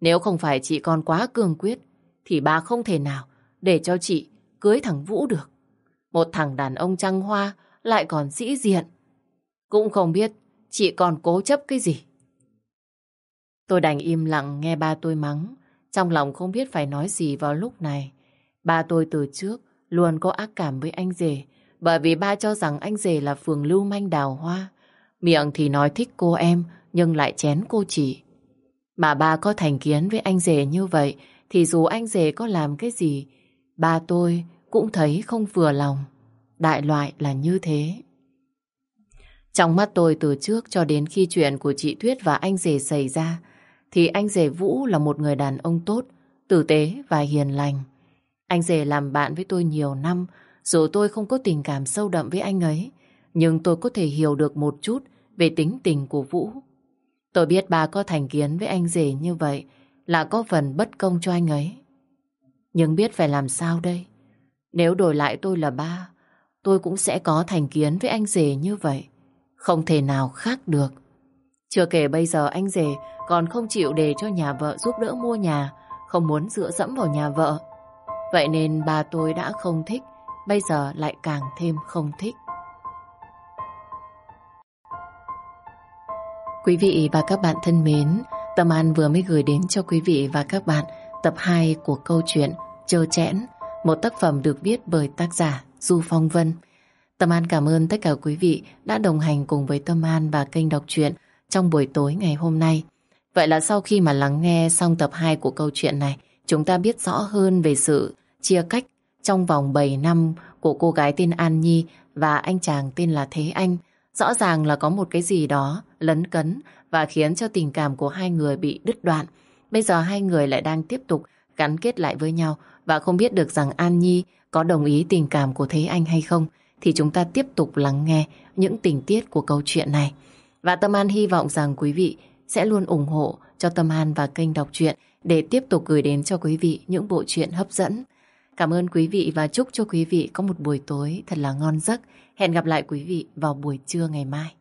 S1: Nếu không phải chị con quá cương quyết, thì ba không thể nào để cho chị cưới thằng Vũ được. Một thằng đàn ông trăng hoa lại còn sĩ diện. Cũng không biết chị còn cố chấp cái gì. Tôi đành im lặng nghe ba tôi mắng. Trong lòng không biết phải nói gì vào lúc này. Ba tôi từ trước luôn có ác cảm với anh rể. Bởi vì ba cho rằng anh rể là phường lưu manh đào hoa. Miệng thì nói thích cô em, nhưng lại chén cô chị. Mà ba có thành kiến với anh rể như vậy thì dù anh rể có làm cái gì ba tôi cũng thấy không vừa lòng. Đại loại là như thế. Trong mắt tôi từ trước cho đến khi chuyện của chị Thuyết và anh rể xảy ra thì anh rể Vũ là một người đàn ông tốt, tử tế và hiền lành. Anh rể làm bạn với tôi nhiều năm dù tôi không có tình cảm sâu đậm với anh ấy nhưng tôi có thể hiểu được một chút về tính tình của Vũ. Tôi biết bà có thành kiến với anh rể như vậy là có phần bất công cho anh ấy. Nhưng biết phải làm sao đây? Nếu đổi lại tôi là ba, tôi cũng sẽ có thành kiến với anh rể như vậy. Không thể nào khác được. Chưa kể bây giờ anh rể còn không chịu để cho nhà vợ giúp đỡ mua nhà, không muốn dựa dẫm vào nhà vợ. Vậy nên bà tôi đã không thích, bây giờ lại càng thêm không thích. Quý vị và các bạn thân mến, Tâm An vừa mới gửi đến cho quý vị và các bạn tập 2 của câu chuyện Chơ Chẽn, một tác phẩm được viết bởi tác giả Du Phong Vân. Tâm An cảm ơn tất cả quý vị đã đồng hành cùng với Tâm An và kênh đọc truyện trong buổi tối ngày hôm nay. Vậy là sau khi mà lắng nghe xong tập 2 của câu chuyện này, chúng ta biết rõ hơn về sự chia cách trong vòng 7 năm của cô gái tên An Nhi và anh chàng tên là Thế Anh. Rõ ràng là có một cái gì đó lấn cấn và khiến cho tình cảm của hai người bị đứt đoạn. Bây giờ hai người lại đang tiếp tục gắn kết lại với nhau và không biết được rằng An Nhi có đồng ý tình cảm của Thế Anh hay không, thì chúng ta tiếp tục lắng nghe những tình tiết của câu chuyện này. Và Tâm An hy vọng rằng quý vị sẽ luôn ủng hộ cho Tâm An và kênh đọc truyện để tiếp tục gửi đến cho quý vị những bộ truyện hấp dẫn. Cảm ơn quý vị và chúc cho quý vị có một buổi tối thật là ngon giấc. Hẹn gặp lại quý vị vào buổi trưa ngày mai.